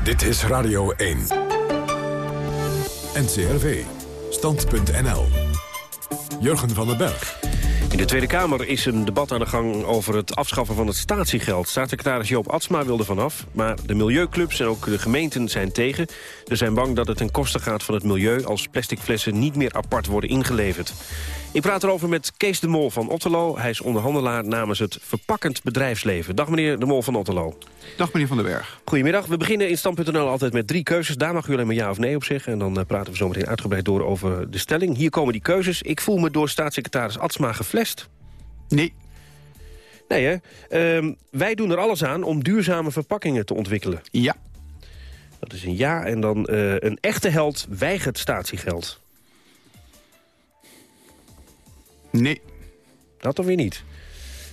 Dit is Radio 1. NCRV. Stand.nl. Jurgen van den Berg. In de Tweede Kamer is een debat aan de gang over het afschaffen van het statiegeld. Staatssecretaris Joop Atsma wilde vanaf, maar de milieuclubs en ook de gemeenten zijn tegen. Ze zijn bang dat het ten koste gaat van het milieu als plastic flessen niet meer apart worden ingeleverd. Ik praat erover met Kees de Mol van Otterlo. Hij is onderhandelaar namens het verpakkend bedrijfsleven. Dag meneer de Mol van Otterlo. Dag meneer Van der Berg. Goedemiddag. We beginnen in Stand.nl altijd met drie keuzes. Daar mag u alleen maar ja of nee op zeggen. En dan uh, praten we zo meteen uitgebreid door over de stelling. Hier komen die keuzes. Ik voel me door staatssecretaris Atsma geflest. Nee. Nee, hè? Uh, wij doen er alles aan om duurzame verpakkingen te ontwikkelen. Ja. Dat is een ja. En dan uh, een echte held weigert statiegeld. Nee. Dat toch weer niet?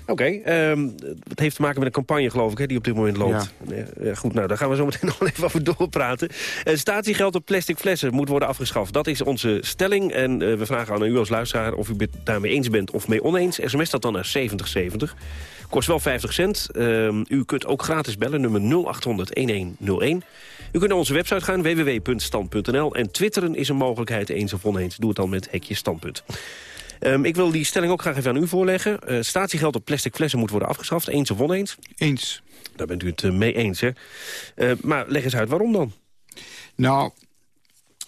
Oké, okay, um, het heeft te maken met een campagne, geloof ik, hè, die op dit moment loopt. Ja. Uh, goed, nou, daar gaan we zo meteen nog even over doorpraten. Uh, statiegeld op plastic flessen moet worden afgeschaft. Dat is onze stelling. En uh, we vragen aan u als luisteraar of u het daarmee eens bent of mee oneens. SMS dat dan naar 7070. Kost wel 50 cent. u kunt ook gratis bellen, nummer 0800-1101. U kunt naar onze website gaan, www.stand.nl. En twitteren is een mogelijkheid, eens of oneens. Doe het dan met hekje standpunt. Um, ik wil die stelling ook graag even aan u voorleggen. Uh, statiegeld op plastic flessen moet worden afgeschaft. Eens of oneens? Eens. Daar bent u het uh, mee eens, hè? Uh, maar leg eens uit, waarom dan? Nou,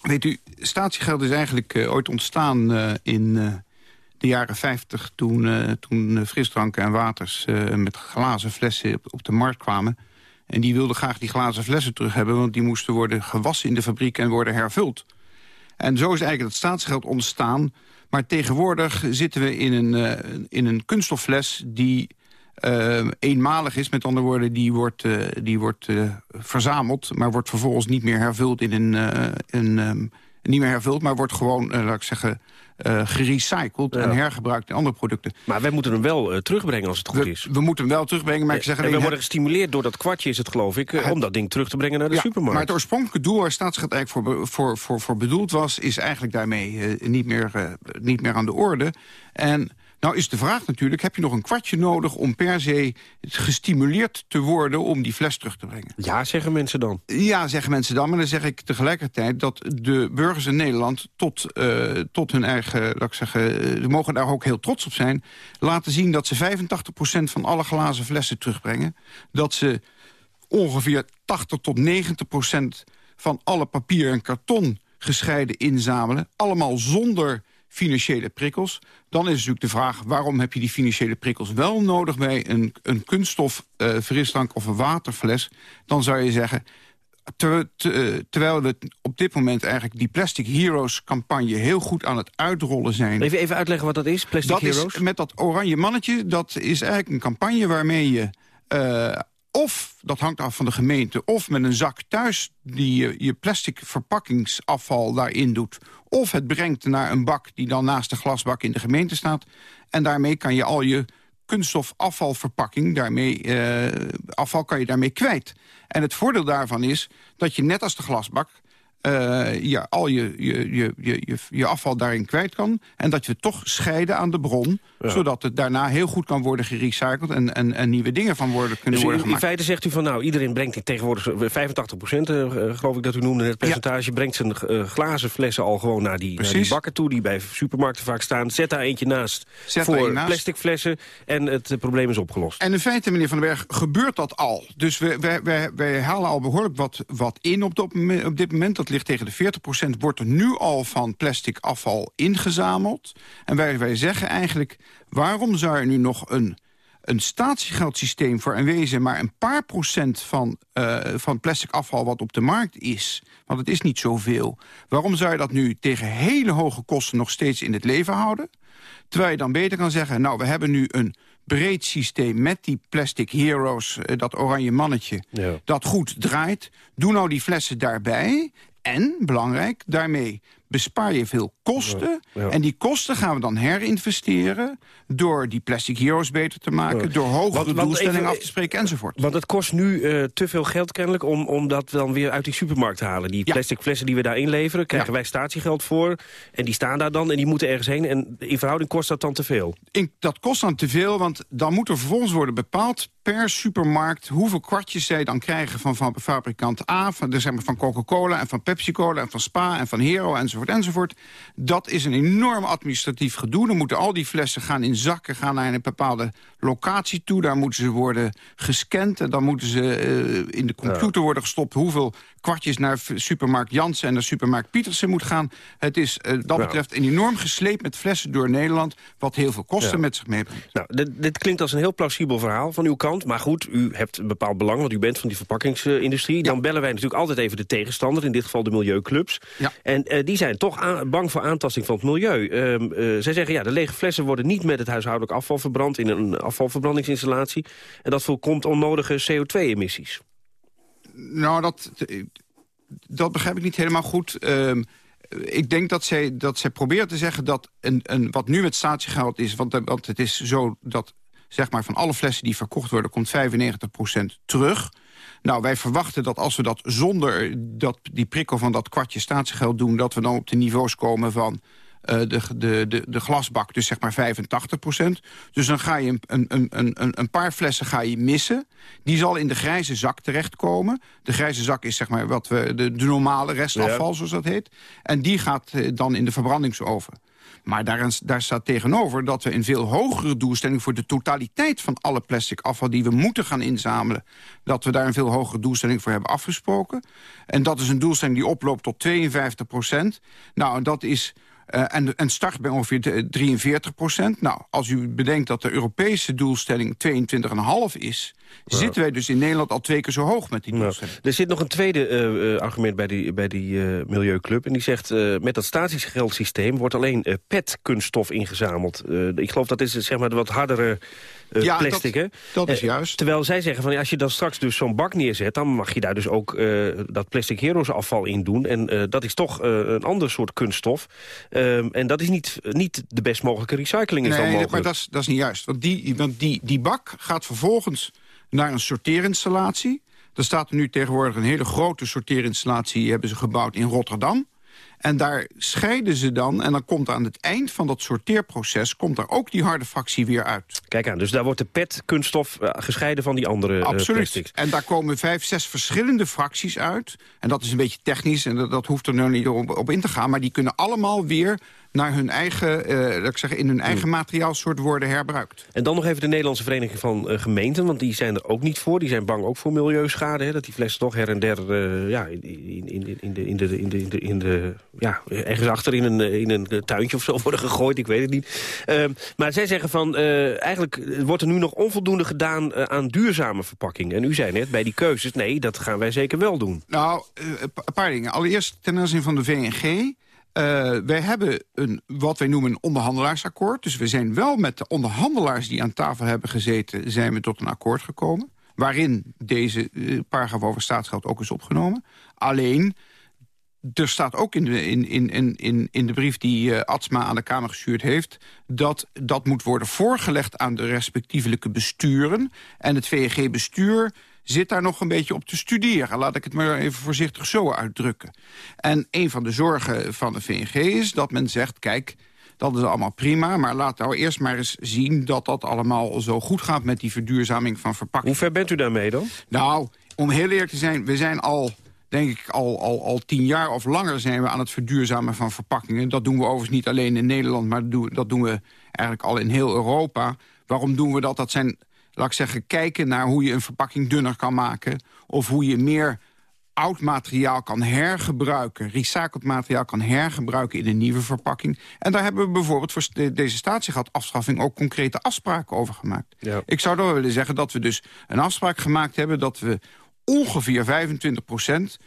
weet u, statiegeld is eigenlijk ooit ontstaan in de jaren 50... toen, toen frisdranken en waters met glazen flessen op, op de markt kwamen. En die wilden graag die glazen flessen terug hebben... want die moesten worden gewassen in de fabriek en worden hervuld. En zo is eigenlijk het staatsgeld ontstaan maar tegenwoordig zitten we in een, uh, in een kunststoffles die uh, eenmalig is. Met andere woorden, die wordt, uh, die wordt verzameld... maar wordt vervolgens niet meer hervuld in een... een um, niet meer hervuld, maar wordt gewoon, laat ik zeggen uh, gerecycled en hergebruikt in andere producten. Maar wij moeten hem wel uh, terugbrengen als het goed we, is. We moeten hem wel terugbrengen, maar ik zeg... En we worden gestimuleerd door dat kwartje, is het geloof ik... Uh, om dat ding terug te brengen naar de ja, supermarkt. Maar het oorspronkelijke doel waar staatsgeld eigenlijk voor, voor, voor, voor bedoeld was... is eigenlijk daarmee niet, meer, niet meer aan de orde. En nou is de vraag natuurlijk, heb je nog een kwartje nodig... om per se gestimuleerd te worden om die fles terug te brengen? Ja, zeggen mensen dan. Ja, zeggen mensen dan. Maar dan zeg ik tegelijkertijd dat de burgers in Nederland... tot, uh, tot hun eigen, laat ik zeggen, ze mogen daar ook heel trots op zijn... laten zien dat ze 85% van alle glazen flessen terugbrengen. Dat ze ongeveer 80 tot 90% van alle papier en karton gescheiden inzamelen. Allemaal zonder financiële prikkels. Dan is natuurlijk de vraag, waarom heb je die financiële prikkels wel nodig... bij een, een kunststof uh, frisdrank of een waterfles? Dan zou je zeggen, ter, ter, terwijl we op dit moment eigenlijk die Plastic Heroes campagne heel goed aan het uitrollen zijn. Even, even uitleggen wat dat is, Plastic dat Heroes? Is, met dat oranje mannetje, dat is eigenlijk een campagne waarmee je... Uh, of, dat hangt af van de gemeente, of met een zak thuis... die je, je plastic verpakkingsafval daarin doet... of het brengt naar een bak die dan naast de glasbak in de gemeente staat... en daarmee kan je al je kunststofafvalverpakking, daarmee, uh, afval kan je daarmee kwijt. En het voordeel daarvan is dat je net als de glasbak uh, ja, al je, je, je, je, je afval daarin kwijt kan. En dat je toch scheiden aan de bron. Ja. Zodat het daarna heel goed kan worden gerecycled. En, en, en nieuwe dingen van worden, kunnen dus worden gemaakt. In feite zegt u van nou, iedereen brengt tegenwoordig 85 procent, uh, geloof ik dat u noemde het percentage. Ja. Brengt zijn uh, glazen flessen al gewoon naar die, naar die bakken toe. Die bij supermarkten vaak staan. Zet daar eentje naast Zet voor naast. plastic flessen. En het probleem is opgelost. En in feite, meneer Van den Berg, gebeurt dat al. Dus we, we halen al behoorlijk wat, wat in op, de, op dit moment. Dat ligt tegen de 40% wordt er nu al van plastic afval ingezameld. En wij, wij zeggen eigenlijk, waarom zou er nu nog een, een statiegeldsysteem voor aanwezig... maar een paar procent van, uh, van plastic afval wat op de markt is... want het is niet zoveel... waarom zou je dat nu tegen hele hoge kosten nog steeds in het leven houden? Terwijl je dan beter kan zeggen, nou, we hebben nu een breed systeem met die plastic heroes, dat oranje mannetje, ja. dat goed draait. Doe nou die flessen daarbij en, belangrijk, daarmee bespaar je veel kosten. Ja. En die kosten gaan we dan herinvesteren... door die plastic heroes beter te maken... Ja. door hogere Want- want doelstellingen even- af te spreken enzovoort. Want het kost nu eh, te veel geld kennelijk om, om dat dan weer uit die supermarkt te halen. Die plastic flessen die we daar inleveren, krijgen wij statiegeld voor. En die staan daar dan en die moeten ergens heen. En in verhouding kost dat dan te veel. In- dat kost dan te veel, want dan moet er vervolgens worden bepaald per supermarkt hoeveel kwartjes zij dan krijgen van, van fabrikant A, van, dus zeg maar van Coca-Cola en van Pepsi-Cola en van Spa en van Hero enzovoort enzovoort. Dat is een enorm administratief gedoe. Dan moeten al die flessen gaan in zakken, gaan naar een bepaalde locatie toe. Daar moeten ze worden gescand en dan moeten ze eh, in de computer worden gestopt hoeveel kwartjes naar supermarkt Jansen en naar supermarkt Pietersen moet gaan. Het is eh, dat betreft een enorm gesleept met flessen door Nederland, wat heel veel kosten Ja. met zich meebrengt. Nou, dit, dit klinkt als een heel plausibel verhaal van uw kant. Maar goed, u hebt een bepaald belang, want u bent van die verpakkingsindustrie. Dan bellen wij natuurlijk altijd even de tegenstander, in dit geval de milieuclubs. Ja. En eh, die zijn toch bang voor aantasting van het milieu. Ehm, eh, zij zeggen, ja, de lege flessen worden niet met het huishoudelijk afval verbrand... in een afvalverbrandingsinstallatie. En dat voorkomt onnodige CO2-emissies. Nou, dat, dat begrijp ik niet helemaal goed. Ehm, ik denk dat zij, dat zij proberen te zeggen dat een, een, wat nu met statiegeld is... Want, want het is zo dat zeg maar, van alle flessen die verkocht worden... komt 95% terug. Nou, wij verwachten dat als we dat zonder dat, die prikkel van dat kwartje statiegeld doen... dat we dan op de niveaus komen van eh, de, de, de, de glasbak, dus zeg maar 85% Dus dan ga je een, een, een, een, een paar flessen ga je missen. Die zal in de grijze zak terechtkomen. De grijze zak is zeg maar wat we, de, de normale restafval, zoals dat heet. En die gaat eh, dan in de verbrandingsoven. Maar daar, daar staat tegenover dat we een veel hogere doelstelling... voor de totaliteit van alle plastic afval die we moeten gaan inzamelen... dat we daar een veel hogere doelstelling voor hebben afgesproken. En dat is een doelstelling die oploopt tot 52 procent. Nou, dat is... eh, en, en start bij ongeveer de- 43 procent. Nou, als u bedenkt dat de Europese doelstelling 22,5 is... zitten wij dus in Nederland al twee keer zo hoog met die doelstelling. Er zit nog een tweede eh, eh, argument bij die, bij die eh, milieuclub. En die zegt, met dat statiegeldsysteem wordt alleen PET-kunststof ingezameld. Ik geloof dat is zeg maar de wat hardere Ja, plastic, dat- dat is juist. Terwijl zij zeggen, van, als je dan straks dus zo'n bak neerzet... dan mag je daar dus ook dat plastic heroes afval in doen. En dat is toch een ander soort kunststof. Ehm, en dat is niet, niet de best mogelijke recycling is dan Nee, mogelijk. maar dat is, dat is niet juist. Want, die, want die, die bak gaat vervolgens naar een sorteerinstallatie. Er staat er nu tegenwoordig een hele grote sorteerinstallatie... hebben ze gebouwd in Rotterdam. En daar scheiden ze dan, en dan komt aan het eind van dat sorteerproces... komt daar ook die harde fractie weer uit. Kijk aan, dus daar wordt de PET-kunststof eh, gescheiden van die andere eh, Absoluut. plastics. En daar komen vijf, zes verschillende fracties uit. En dat is een beetje technisch en dat, dat hoeft er nou niet op, op in te gaan. Maar die kunnen allemaal weer naar hun eigen, laat ik zeggen, in hun eigen materiaalsoort worden herbruikt. En dan nog even de Nederlandse Vereniging van eh, Gemeenten... want die zijn er ook niet voor. Die zijn bang ook voor milieuschade. Hè, dat die flessen toch her en der eh, ja, in, in, de, in, de, in, de, in, de, in de... Ja, ergens achter in een, in een tuintje of zo worden gegooid. Ik weet het niet. Ehm, maar zij zeggen van... eigenlijk wordt er nu nog onvoldoende gedaan aan duurzame verpakkingen. En u zei net bij die keuzes... nee, dat gaan wij zeker wel doen. Nou, een paar dingen. Allereerst ten aanzien van de VNG... Eh, wij hebben een, wat wij noemen een onderhandelaarsakkoord. Dus we zijn wel met de onderhandelaars die aan tafel hebben gezeten... zijn we tot een akkoord gekomen. Waarin deze eh, paragraaf over staatsgeld ook is opgenomen. Alleen, er staat ook in de, in, in, in, de brief die eh Atsma aan de Kamer gestuurd heeft... dat dat moet worden voorgelegd aan de respectievelijke besturen. En het VNG-bestuur zit daar nog een beetje op te studeren. Laat ik het maar even voorzichtig zo uitdrukken. En een van de zorgen van de VNG is dat men zegt... kijk, dat is allemaal prima, maar laat nou eerst maar eens zien... dat dat allemaal zo goed gaat met die verduurzaming van verpakkingen. Hoe ver bent u daarmee dan? Nou, om heel eerlijk te zijn, we zijn al denk ik al, al, al tien jaar of langer zijn we aan het verduurzamen van verpakkingen. Dat doen we overigens niet alleen in Nederland, maar dat doen, dat doen we eigenlijk al in heel Europa. Waarom doen we dat? Dat zijn, laat ik zeggen, kijken naar hoe je een verpakking dunner kan maken. Of hoe je meer oud materiaal kan hergebruiken, recycled materiaal kan hergebruiken in een nieuwe verpakking. En daar hebben we bijvoorbeeld voor de- deze statiegeldafschaffing ook concrete afspraken over gemaakt. Ja. Ik zou dan willen zeggen dat we dus een afspraak gemaakt hebben dat we ongeveer 25 procent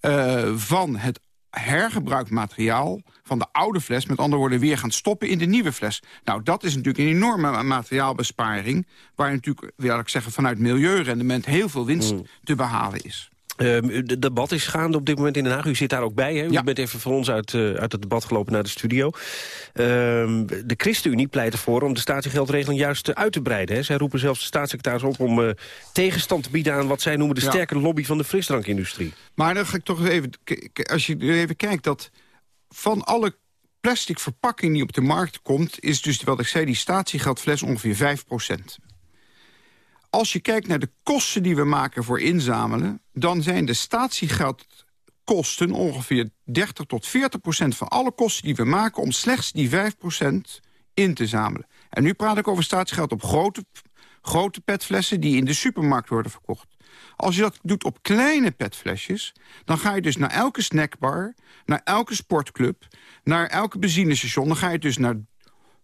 eh, van het hergebruikt materiaal van de oude fles... met andere woorden weer gaan stoppen in de nieuwe fles. Nou, dat is natuurlijk een enorme materiaalbesparing... waar natuurlijk, wil ik zeggen, vanuit milieurendement heel veel winst te behalen is. Ehm, de debat is gaande op dit moment in Den Haag. U zit daar ook bij. Hè? U bent even voor ons uit, uh, uit het debat gelopen naar de studio. Ehm, de ChristenUnie pleit ervoor om de statiegeldregeling juist uit te breiden. Hè? Zij roepen zelfs de staatssecretaris op om uh, tegenstand te bieden... aan wat zij noemen de sterke lobby van de frisdrankindustrie. Maar dan ga ik toch even... Als je even kijkt dat van alle plastic verpakking die op de markt komt... is dus, wat ik zei, die statiegeldfles ongeveer 5 als je kijkt naar de kosten die we maken voor inzamelen... dan zijn de statiegeldkosten ongeveer 30 tot 40 procent... van alle kosten die we maken om slechts die 5 procent in te zamelen. En nu praat ik over statiegeld op grote, grote petflessen... die in de supermarkt worden verkocht. Als je dat doet op kleine petflesjes... dan ga je dus naar elke snackbar, naar elke sportclub... naar elke benzinestation. Dan ga je dus naar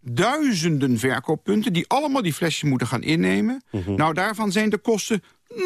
duizenden verkooppunten... die allemaal die flesjes moeten gaan innemen. Mhm. Nou, daarvan zijn de kosten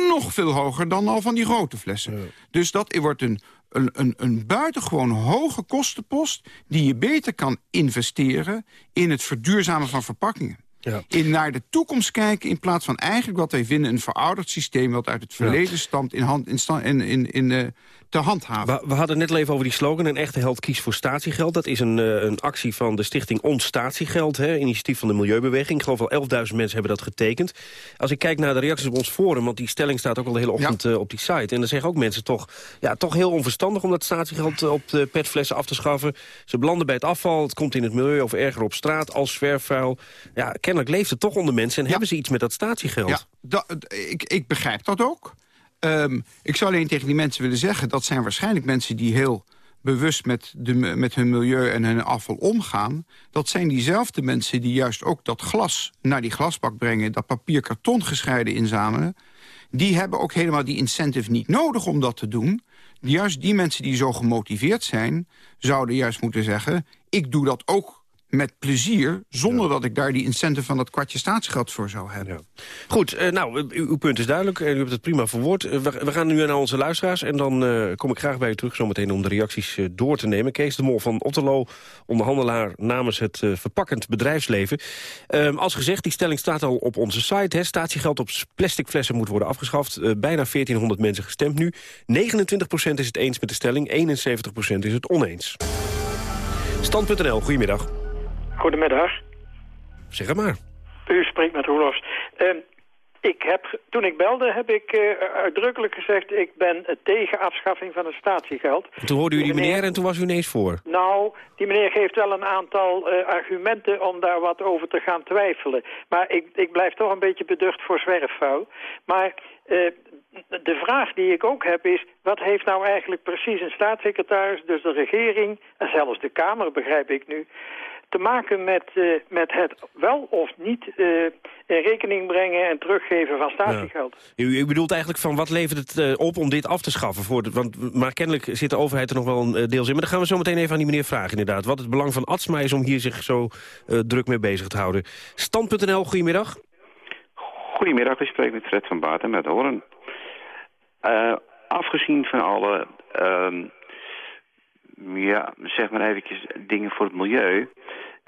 nog veel hoger dan al van die grote flessen. Dus dat wordt een, een, een, een buitengewoon hoge kostenpost... die je beter kan investeren in het verduurzamen van verpakkingen. Ja. In naar de toekomst kijken in plaats van eigenlijk wat wij vinden... een verouderd systeem wat uit het verleden stamt in, hand, in, in, in, in, uh, te handhaven. We, we, hadden net even over die slogan... een echte held kiest voor statiegeld. Dat is een, uh, een actie van de stichting Ons Statiegeld. Hè, initiatief van de Milieubeweging. Ik geloof al 11.000 mensen hebben dat getekend. Als ik kijk naar de reacties op ons forum... want die stelling staat ook al de hele ochtend ja. uh, op die site... en dan zeggen ook mensen toch, ja, toch heel onverstandig... om dat statiegeld op de petflessen af te schaffen. Ze belanden bij het afval, het komt in het milieu... of erger op straat als zwerfvuil. Ja, kennelijk leeft het toch onder mensen... en hebben ze iets met dat statiegeld. Ja, ik, ik begrijp dat ook. Um, ik zou alleen tegen die mensen willen zeggen... dat zijn waarschijnlijk mensen die heel bewust met, de, met hun milieu en hun afval omgaan... dat zijn diezelfde mensen die juist ook dat glas naar die glasbak brengen... dat papier karton gescheiden inzamelen... die hebben ook helemaal die incentive niet nodig om dat te doen. Juist die mensen die zo gemotiveerd zijn... zouden juist moeten zeggen... ik doe dat ook met plezier... zonder dat ik daar die incentive van dat kwartje staatsgeld voor zou hebben. Ja. Goed, uh, nou, uw punt is duidelijk. Uh, u hebt het prima verwoord. We, we, gaan nu naar onze luisteraars. En dan kom ik graag bij u terug zometeen om de reacties door te nemen. Kees de Mol van Otterlo, onderhandelaar namens het verpakkend bedrijfsleven. Ehm, als gezegd, die stelling staat al op onze site. Hè. Statiegeld op plastic flessen moet worden afgeschaft. bijna 1400 mensen gestemd nu. 29% is het eens met de stelling, 71% is het oneens. Stand.nl, goedemiddag. Goedemiddag. Zeg het maar. U spreekt met Roelofs. Uh, ik heb, toen ik belde heb ik uh, uitdrukkelijk gezegd... ik ben tegen afschaffing van het statiegeld. En toen hoorde u die meneer, en toen was u ineens voor. Nou, die meneer geeft wel een aantal uh, argumenten om daar wat over te gaan twijfelen. Maar ik, ik blijf toch een beetje beducht voor zwerfvuil. Maar de vraag die ik ook heb is... wat heeft nou eigenlijk precies een staatssecretaris, dus de regering... en zelfs de Kamer, begrijp ik nu te maken met, uh, met het wel of niet uh, in rekening brengen en teruggeven van statiegeld. Ja. U, u, bedoelt eigenlijk van wat levert het uh, op om dit af te schaffen? Voor de, want, maar kennelijk zit de overheid er nog wel een deel in. Maar dan gaan we zo meteen even aan die meneer vragen inderdaad. Wat het belang van Atsma is om hier zich zo druk mee bezig te houden. Stand.nl, goedemiddag. Goedemiddag, ik spreek met Fred van Baten met Horen. afgezien van alle... Ehm, ja, zeg maar eventjes dingen voor het milieu.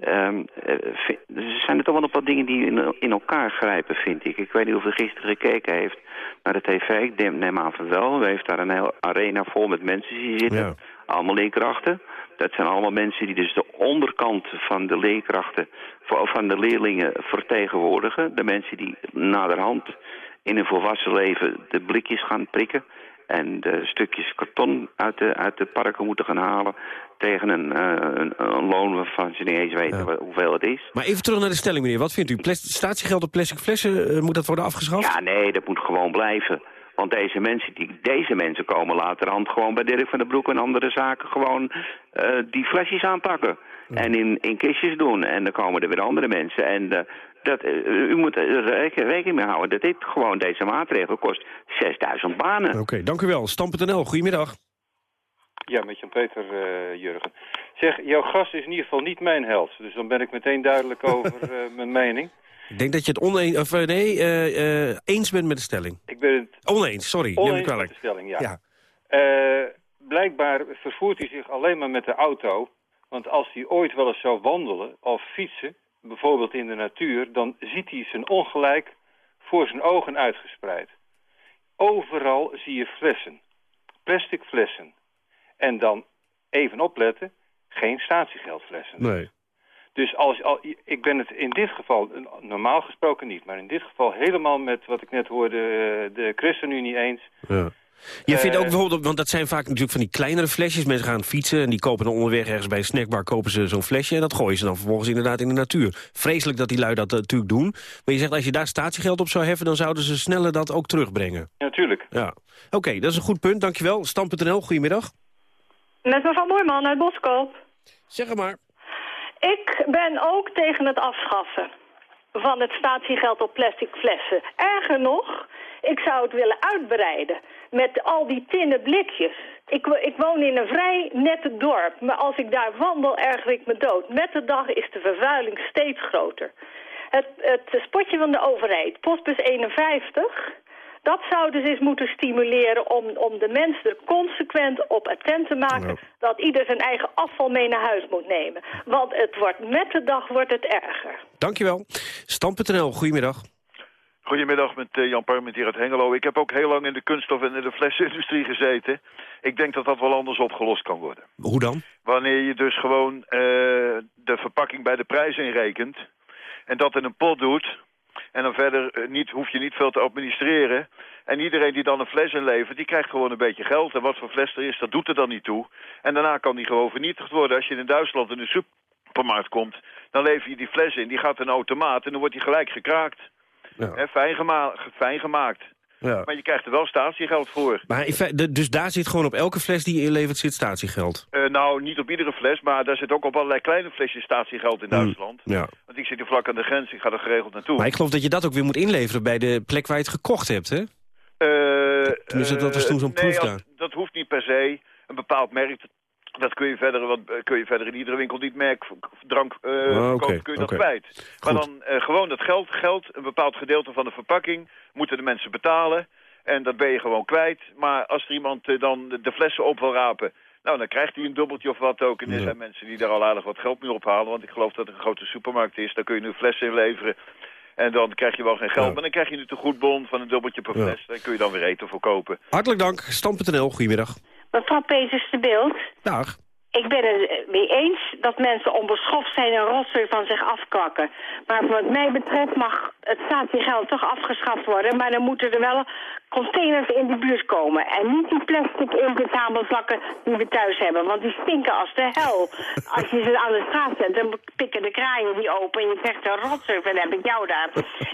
Um, er zijn er toch wel een paar dingen die in, in, elkaar grijpen, vind ik. Ik weet niet of u gisteren gekeken heeft naar de tv. Ik neem aan van wel. U heeft daar een hele arena vol met mensen die zitten. Allemaal leerkrachten. Dat zijn allemaal mensen die dus de onderkant van de leerkrachten... van de leerlingen vertegenwoordigen. De mensen die naderhand in een volwassen leven de blikjes gaan prikken en de stukjes karton uit de, uit de parken moeten gaan halen tegen een, uh, een, een, loon waarvan ze niet eens weten hoeveel het is. Maar even terug naar de stelling, meneer. Wat vindt u? Statiegeld op plastic flessen, uh, moet dat worden afgeschaft? Ja, nee, dat moet gewoon blijven. Want deze mensen, die, deze mensen komen laterhand gewoon bij Dirk van der Broek en andere zaken gewoon uh, die flesjes aanpakken. En in, in kistjes doen. En dan komen er weer andere mensen. En dat, uh, u moet er rekening mee houden dat dit gewoon deze maatregel kost 6000 banen. Oké, okay, dank u wel. Stam.nl, goedemiddag. Ja, met Jan-Peter, uh, Jurgen. Zeg, jouw gast is in ieder geval niet mijn held. Dus dan ben ik meteen duidelijk over uh, mijn mening. Ik denk dat je het oneens, of nee, eens bent met de stelling. Ik ben het... Oneens, sorry. Oneens met de stelling, ja. ja. blijkbaar vervoert hij zich alleen maar met de auto. Want als hij ooit wel eens zou wandelen of fietsen bijvoorbeeld in de natuur, dan ziet hij zijn ongelijk voor zijn ogen uitgespreid. Overal zie je flessen. plastic flessen. En dan even opletten, geen statiegeldflessen. Nee. Dus als, al, ik ben het in dit geval, normaal gesproken niet... maar in dit geval helemaal met wat ik net hoorde eh, de ChristenUnie eens... Ja. Je vindt ook Eh, bijvoorbeeld, want dat zijn vaak natuurlijk van die kleinere flesjes. Mensen gaan fietsen en die kopen dan onderweg ergens bij een snackbar... kopen ze zo'n flesje en dat gooien ze dan vervolgens inderdaad in de natuur. Vreselijk dat die lui dat eh, natuurlijk doen. Maar je zegt, als je daar statiegeld op zou heffen... dan zouden ze sneller dat ook terugbrengen. Natuurlijk. Ja. Oké, dat is een goed punt, dankjewel. Stam.nl, goedemiddag. Met mevrouw Moorman uit Boskoop. Zeg maar. Ik ben ook tegen het afschaffen van het statiegeld op plastic flessen. Erger nog, ik zou het willen uitbreiden met al die tinnen blikjes. Ik, ik woon in een vrij nette dorp, maar als ik daar wandel erger ik me dood. Met de dag is de vervuiling steeds groter. Het, het spotje van de overheid, postbus 51... Dat zouden ze eens moeten stimuleren om, om de mensen er consequent op attent te maken... dat ieder zijn eigen afval mee naar huis moet nemen. Want het wordt met de dag wordt het erger. Dankjewel. Stam.nl, goedemiddag. Goedemiddag, met eh, Jan Parment hier uit Hengelo. Ik heb ook heel lang in de kunststof- en in de flessenindustrie gezeten. Ik denk dat dat wel anders opgelost kan worden. Hoe dan? Wanneer je dus gewoon eh, de verpakking bij de prijs inrekent... en dat in een pot doet... en dan verder eh, niet, hoef je niet veel te administreren... en iedereen die dan een fles inlevert, die krijgt gewoon een beetje geld. En wat voor fles er is, dat doet er dan niet toe. En daarna kan die gewoon vernietigd worden. Als je in Duitsland in een supermarkt komt... dan lever je die fles in, die gaat in een automaat... en dan wordt die gelijk gekraakt. Hè, fijn, gema fijn gemaakt. Ja. Maar je krijgt er wel statiegeld voor. Maar in feite, dus daar zit gewoon op elke fles die je inlevert zit statiegeld? Eh, nou, niet op iedere fles, maar daar zit ook op allerlei kleine flesjes statiegeld in Duitsland. Ja. Want ik zit hier vlak aan de grens, ik ga er geregeld naartoe. Maar ik geloof dat je dat ook weer moet inleveren bij de plek waar je het gekocht hebt, hè? Eh, Tenminste, dat was toen zo'n eh, nee, proef daar. dat hoeft niet per se. Een bepaald merk, dat kun je verder, wat, eh, kun je verder in iedere winkel niet merk, drank eh oké, kun je dat kwijt. Maar dan eh, gewoon dat geld, geld, een bepaald gedeelte van de verpakking, moeten de mensen betalen. En dat ben je gewoon kwijt. Maar als er iemand dan de, flessen op wil rapen, nou dan krijgt hij een dubbeltje of wat ook. En er zijn mensen die daar al aardig wat geld mee ophalen. Want ik geloof dat er een grote supermarkt is, daar kun je nu flessen inleveren. En dan krijg je wel geen geld, maar dan krijg je een tegoedbon van een dubbeltje per Ja. fles. Daar kun je dan weer eten voor kopen. Hartelijk dank. Stam.nl, goedemiddag. Mevrouw Peters de Beeld. Dag. Ik ben het mee eens dat mensen onbeschoft zijn en rotzooi van zich afkwakken. Maar wat mij betreft mag het statiegeld toch afgeschaft worden. Maar dan moeten er wel containers in de buurt komen. En niet die plastic inverzamelzakken die we thuis hebben. Want die stinken als de hel. Als je ze aan de straat zet, dan pikken de kraaien die open. En je zegt een rotzooi, van heb ik jou daar.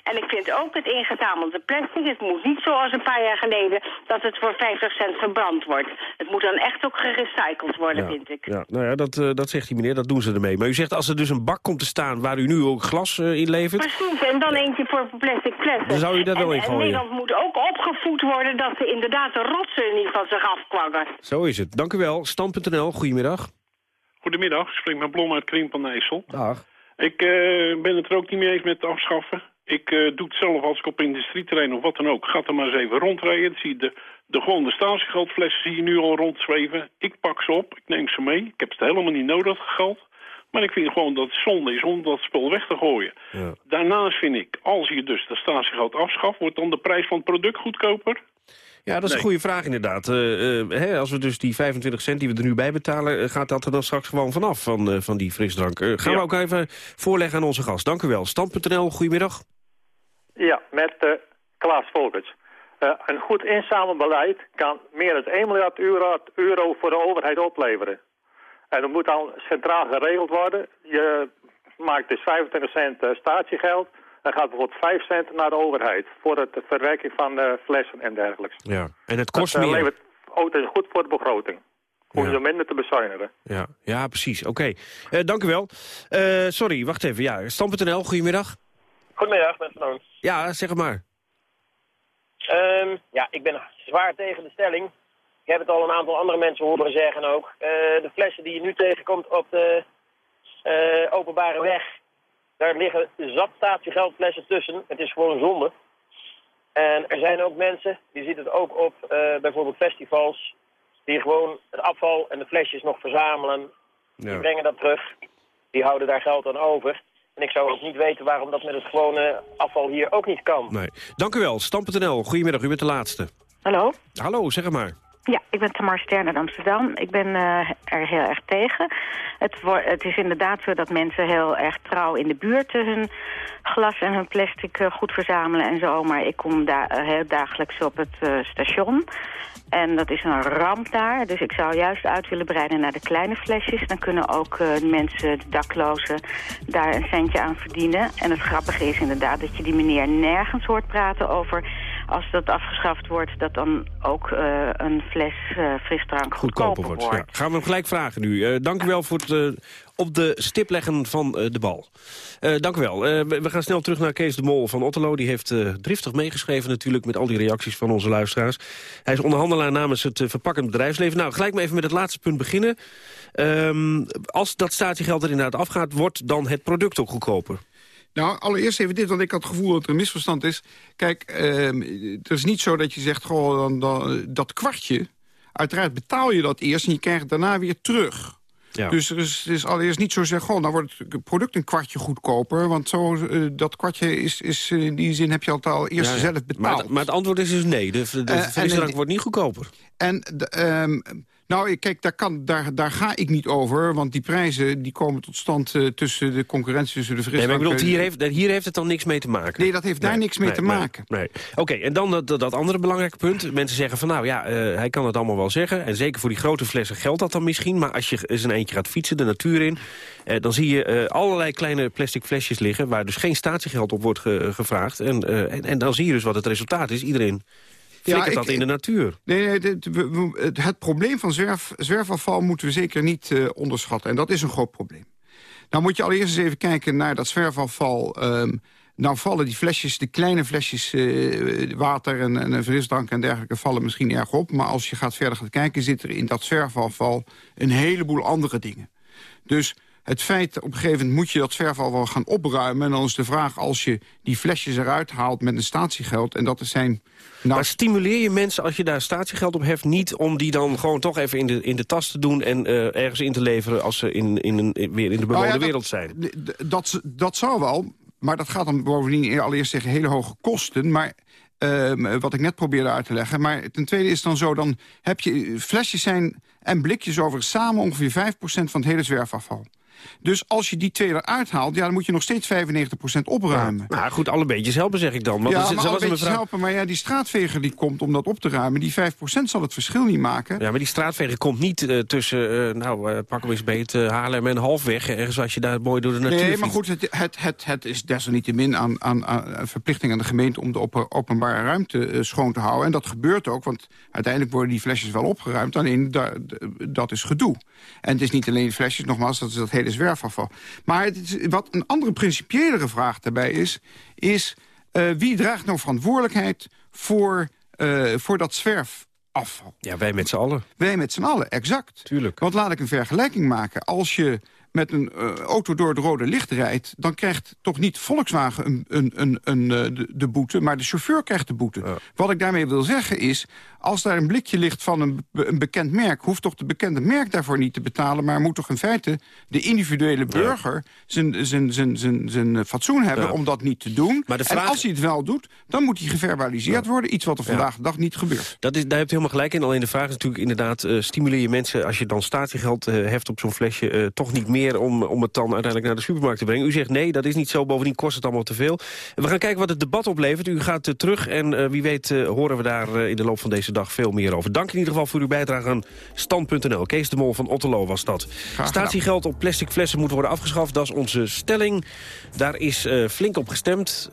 En ik vind ook het ingezamelde plastic. Het moet niet zoals een paar jaar geleden dat het voor 50 cent verbrand wordt. Het moet dan echt ook gerecycled worden, Ja. vind ik. Ja, nou ja, dat, eh, dat zegt die meneer, dat doen ze ermee. Maar u zegt als er dus een bak komt te staan waar u nu ook glas eh, in levert... Precies, en dan eentje voor plastic flessen. Dan zou je daar wel in en gooien. Nederland moet ook opgevoed worden dat ze inderdaad de rotsen niet van zich afkwakken. Zo is het. Dank u wel. Stam.nl, goedemiddag. Goedemiddag, ik spreek met Blom uit Krimp aan IJssel. Dag. Ik eh, ben het er ook niet mee eens met het afschaffen. Ik eh, doe het zelf als ik op industrieterrein of wat dan ook. Ga er maar eens even rondrijden. Dan zie je de, de gewone statiegeldflessen zie je nu al rondzweven. Ik pak ze op, ik neem ze mee. Ik heb het helemaal niet nodig, geld. Maar ik vind gewoon dat het zonde is om dat spul weg te gooien. Daarnaast vind ik, als je dus dat statiegeld afschaft... wordt dan de prijs van het product goedkoper? Ja, dat is een goede vraag inderdaad. Eh, eh, hè, als we dus die 25 cent die we er nu bij betalen... eh, gaat dat er dan straks gewoon vanaf van, eh, van die frisdrank. Gaan Ja. we ook even voorleggen aan onze gast. Dank u wel. Stam.nl, goedemiddag. Ja, met eh, Klaas Volkers. Eh, een goed inzamelbeleid kan meer dan 1 miljard euro, euro voor de overheid opleveren. En dat moet dan centraal geregeld worden. Je maakt dus 25 cent eh, statiegeld. Dan gaat bijvoorbeeld 5 cent naar de overheid voor de verwerking van eh, flessen en dergelijks. Ja, en het kost dat, eh, meer. levert, oh, is goed voor de begroting. Hoef je minder te bezuinigen. Ja, ja precies. Oké. Eh, dank u wel. Eh, sorry, wacht even. Ja, Stam.nl, goedemiddag. Goedemiddag, met Van. Ja, zeg het maar. Ehm, ja, ik ben zwaar tegen de stelling. Ik heb het al een aantal andere mensen horen zeggen ook. Eh, de flessen die je nu tegenkomt op de eh, openbare weg, daar liggen zat statiegeldflessen tussen. Het is gewoon zonde. En er zijn ook mensen, je ziet het ook op eh, bijvoorbeeld festivals, die gewoon het afval en de flesjes nog verzamelen. Die brengen dat terug. Die houden daar geld aan over. En ik zou ook niet weten waarom dat met het gewone afval hier ook niet kan. Nee. Dank u wel. Stam.nl, goedemiddag. U bent de laatste. Hallo? Hallo, zeg maar. Ja, ik ben Tamar Stern uit Amsterdam. Ik ben uh, er heel erg tegen. Het, het, is inderdaad zo dat mensen heel erg trouw in de buurt hun glas en hun plastic uh, goed verzamelen en zo. Maar ik kom daar uh, heel dagelijks op het station. En dat is een ramp daar. Dus ik zou juist uit willen breiden naar de kleine flesjes. Dan kunnen ook mensen, de daklozen, daar een centje aan verdienen. En het grappige is inderdaad dat je die meneer nergens hoort praten over als dat afgeschaft wordt, dat dan ook uh, een fles uh, frisdrank goedkoper, wordt. wordt. Ja. Gaan we hem gelijk vragen nu. Uh, dank u wel voor het op de stip leggen van de bal. dank u wel. we gaan snel terug naar Kees de Mol van Otterlo. Die heeft driftig meegeschreven natuurlijk met al die reacties van onze luisteraars. Hij is onderhandelaar namens het verpakkend bedrijfsleven. Nou, gelijk maar even met het laatste punt beginnen. Um, als dat statiegeld er inderdaad afgaat, wordt dan het product ook goedkoper? Nou, allereerst even dit, want ik had het gevoel dat er een misverstand is. Kijk, uh, het is niet zo dat je zegt, goh, dan, dan, dat kwartje... uiteraard betaal je dat eerst en je krijgt het daarna weer terug. Ja. Dus er is, het is allereerst niet zo zeggen, goh, dan wordt het product een kwartje goedkoper. Want zo, uh, dat kwartje is, is uh, in die zin heb je al, al eerst ja, zelf betaald. Maar, maar, het antwoord is dus nee, de, de, uh, frisdrank wordt niet goedkoper. En de, um, nou, kijk, daar, kan, daar, daar ga ik niet over. Want die prijzen die komen tot stand uh, tussen de concurrentie tussen de frisdrank... Nee, maar ik bedoel, hier heeft, hier heeft het dan niks mee te maken. Nee, dat heeft daar niks mee nee, te maken. Nee, Oké, en dan dat, dat andere belangrijke punt. Mensen zeggen van, nou ja, uh, hij kan het allemaal wel zeggen. En zeker voor die grote flessen geldt dat dan misschien. Maar als je eens een eentje gaat fietsen, de natuur in... Uh, dan zie je allerlei kleine plastic flesjes liggen... waar dus geen statiegeld op wordt ge gevraagd. En, en, en dan zie je dus wat het resultaat is. Iedereen ja, ik, dat in de natuur. Nee, nee het, het, het probleem van zwerf, zwerfafval moeten we zeker niet uh, onderschatten. En dat is een groot probleem. Nou moet je allereerst eens even kijken naar dat zwerfafval... Um, nou vallen die flesjes, de kleine flesjes uh, water en, en frisdrank en dergelijke... vallen misschien erg op. Maar als je gaat verder gaat kijken, zit er in dat zwerfafval... een heleboel andere dingen. Dus het feit, op een gegeven moment moet je dat zwerfafval gaan opruimen. En dan is de vraag, als je die flesjes eruit haalt met een statiegeld... en dat zijn nou, maar stimuleer je mensen als je daar statiegeld op heft... niet om die dan gewoon toch even in de, in de tas te doen... en uh, ergens in te leveren als ze in, in een, weer in de bewoonde nou ja, wereld zijn? Dat, dat zou wel, maar dat gaat dan bovendien allereerst tegen hele hoge kosten... maar uh, wat ik net probeerde uit te leggen. Maar ten tweede is dan zo, dan heb je flesjes zijn en blikjes over samen ongeveer 5% van het hele zwerfafval. Dus als je die twee eruit haalt, ja, dan moet je nog steeds 95% opruimen. Ja, nou goed, alle beetjes helpen, zeg ik dan. Want ja, maar alle beetjes helpen, maar ja, die straatveger die komt om dat op te ruimen... die 5% zal het verschil niet maken. Ja, maar die straatveger komt niet uh, tussen, uh, nou, uh, pak hem eens beet, Haarlem en halfweg... ergens als je daar mooi door de natuur Nee, maar goed, het, het, het, het is desalniettemin aan, aan, aan verplichting aan de gemeente... om de op, openbare ruimte schoon te houden. En dat gebeurt ook, want uiteindelijk worden die flesjes wel opgeruimd. Alleen, da, dat is gedoe. En het is niet alleen flesjes, nogmaals, dat is dat hele zwerfafval. Maar het is, wat een andere principiëlere vraag daarbij is... is uh, wie draagt nou verantwoordelijkheid voor, uh, voor dat zwerfafval? Ja, wij met z'n allen. Wij met z'n allen, exact. Tuurlijk. Want laat ik een vergelijking maken. Als je met een uh, auto door het rode licht rijdt... dan krijgt toch niet Volkswagen een, een, een, een, de, de, boete... maar de chauffeur krijgt de boete. Ja. Wat ik daarmee wil zeggen is... als daar een blikje ligt van een, een, bekend merk... hoeft toch de bekende merk daarvoor niet te betalen... maar moet toch in feite de individuele burger... zijn, zijn, zijn, zijn, zijn fatsoen hebben ja. om dat niet te doen. Maar de vraag... En als hij het wel doet, dan moet hij geverbaliseerd ja. worden. Iets wat er vandaag de dag niet gebeurt. Dat is, daar heb je helemaal gelijk in. Alleen de vraag is natuurlijk inderdaad... Uh, stimuleer je mensen als je dan statiegeld uh, heft op zo'n flesje... Uh, toch niet meer om, om het dan uiteindelijk naar de supermarkt te brengen. U zegt nee, dat is niet zo. Bovendien kost het allemaal te veel. We gaan kijken wat het debat oplevert. U gaat terug en wie weet horen we daar in de loop van deze dag veel meer over. Dank in ieder geval voor uw bijdrage aan Stand.nl. Kees de Mol van Otterlo was dat. Statiegeld op plastic flessen moet worden afgeschaft. Dat is onze stelling. Daar is flink op gestemd.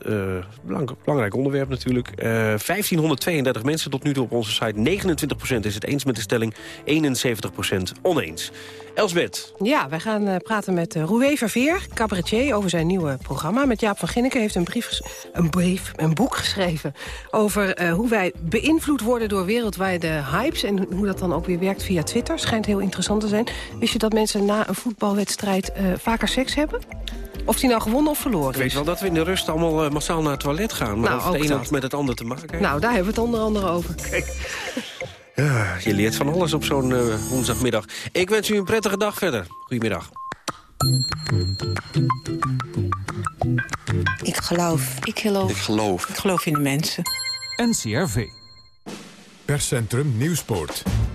Belang, belangrijk onderwerp natuurlijk. 1532 mensen tot nu toe op onze site. 29% is het eens met de stelling. 71% oneens. Elsbeth. Ja, wij gaan uh, praten met uh, Roué Verveer, cabaretier, over zijn nieuwe programma. Met Jaap van Ginneken heeft een, brief, een, brief, een boek geschreven... over uh, hoe wij beïnvloed worden door wereldwijde hypes... en hoe dat dan ook weer werkt via Twitter. Schijnt heel interessant te zijn. Wist je dat mensen na een voetbalwedstrijd vaker seks hebben? Of die nou gewonnen of verloren is. Ik weet wel dat we in de rust allemaal massaal naar het toilet gaan. Maar nou, of het een met het ander te maken heeft. Nou, daar hebben we het onder andere over. Kijk. Ja, je leert van alles op zo'n uh, woensdagmiddag. Ik wens u een prettige dag verder. Goedemiddag. Ik geloof. Ik geloof. Ik geloof. Ik geloof in de mensen. NCRV. Perscentrum Nieuwspoort.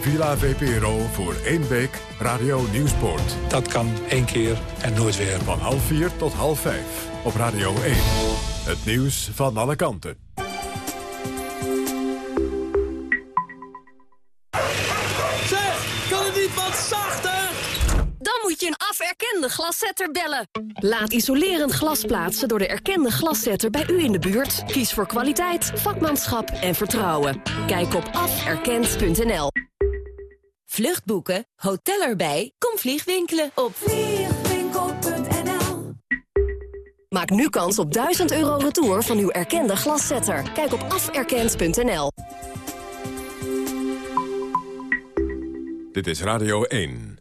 Villa VPRO voor één week Radio Nieuwspoort. Dat kan één keer en nooit weer. Van half vier tot half vijf op Radio 1. Het nieuws van alle kanten. Aferkende glaszetter bellen. Laat isolerend glas plaatsen door de erkende glaszetter bij u in de buurt. Kies voor kwaliteit, vakmanschap en vertrouwen. Kijk op aferkend.nl. Vluchtboeken, hotel erbij, kom vliegwinkelen op vliegwinkel.nl. Maak nu kans op 1000 euro retour van uw erkende glaszetter. Kijk op aferkend.nl. Dit is Radio 1.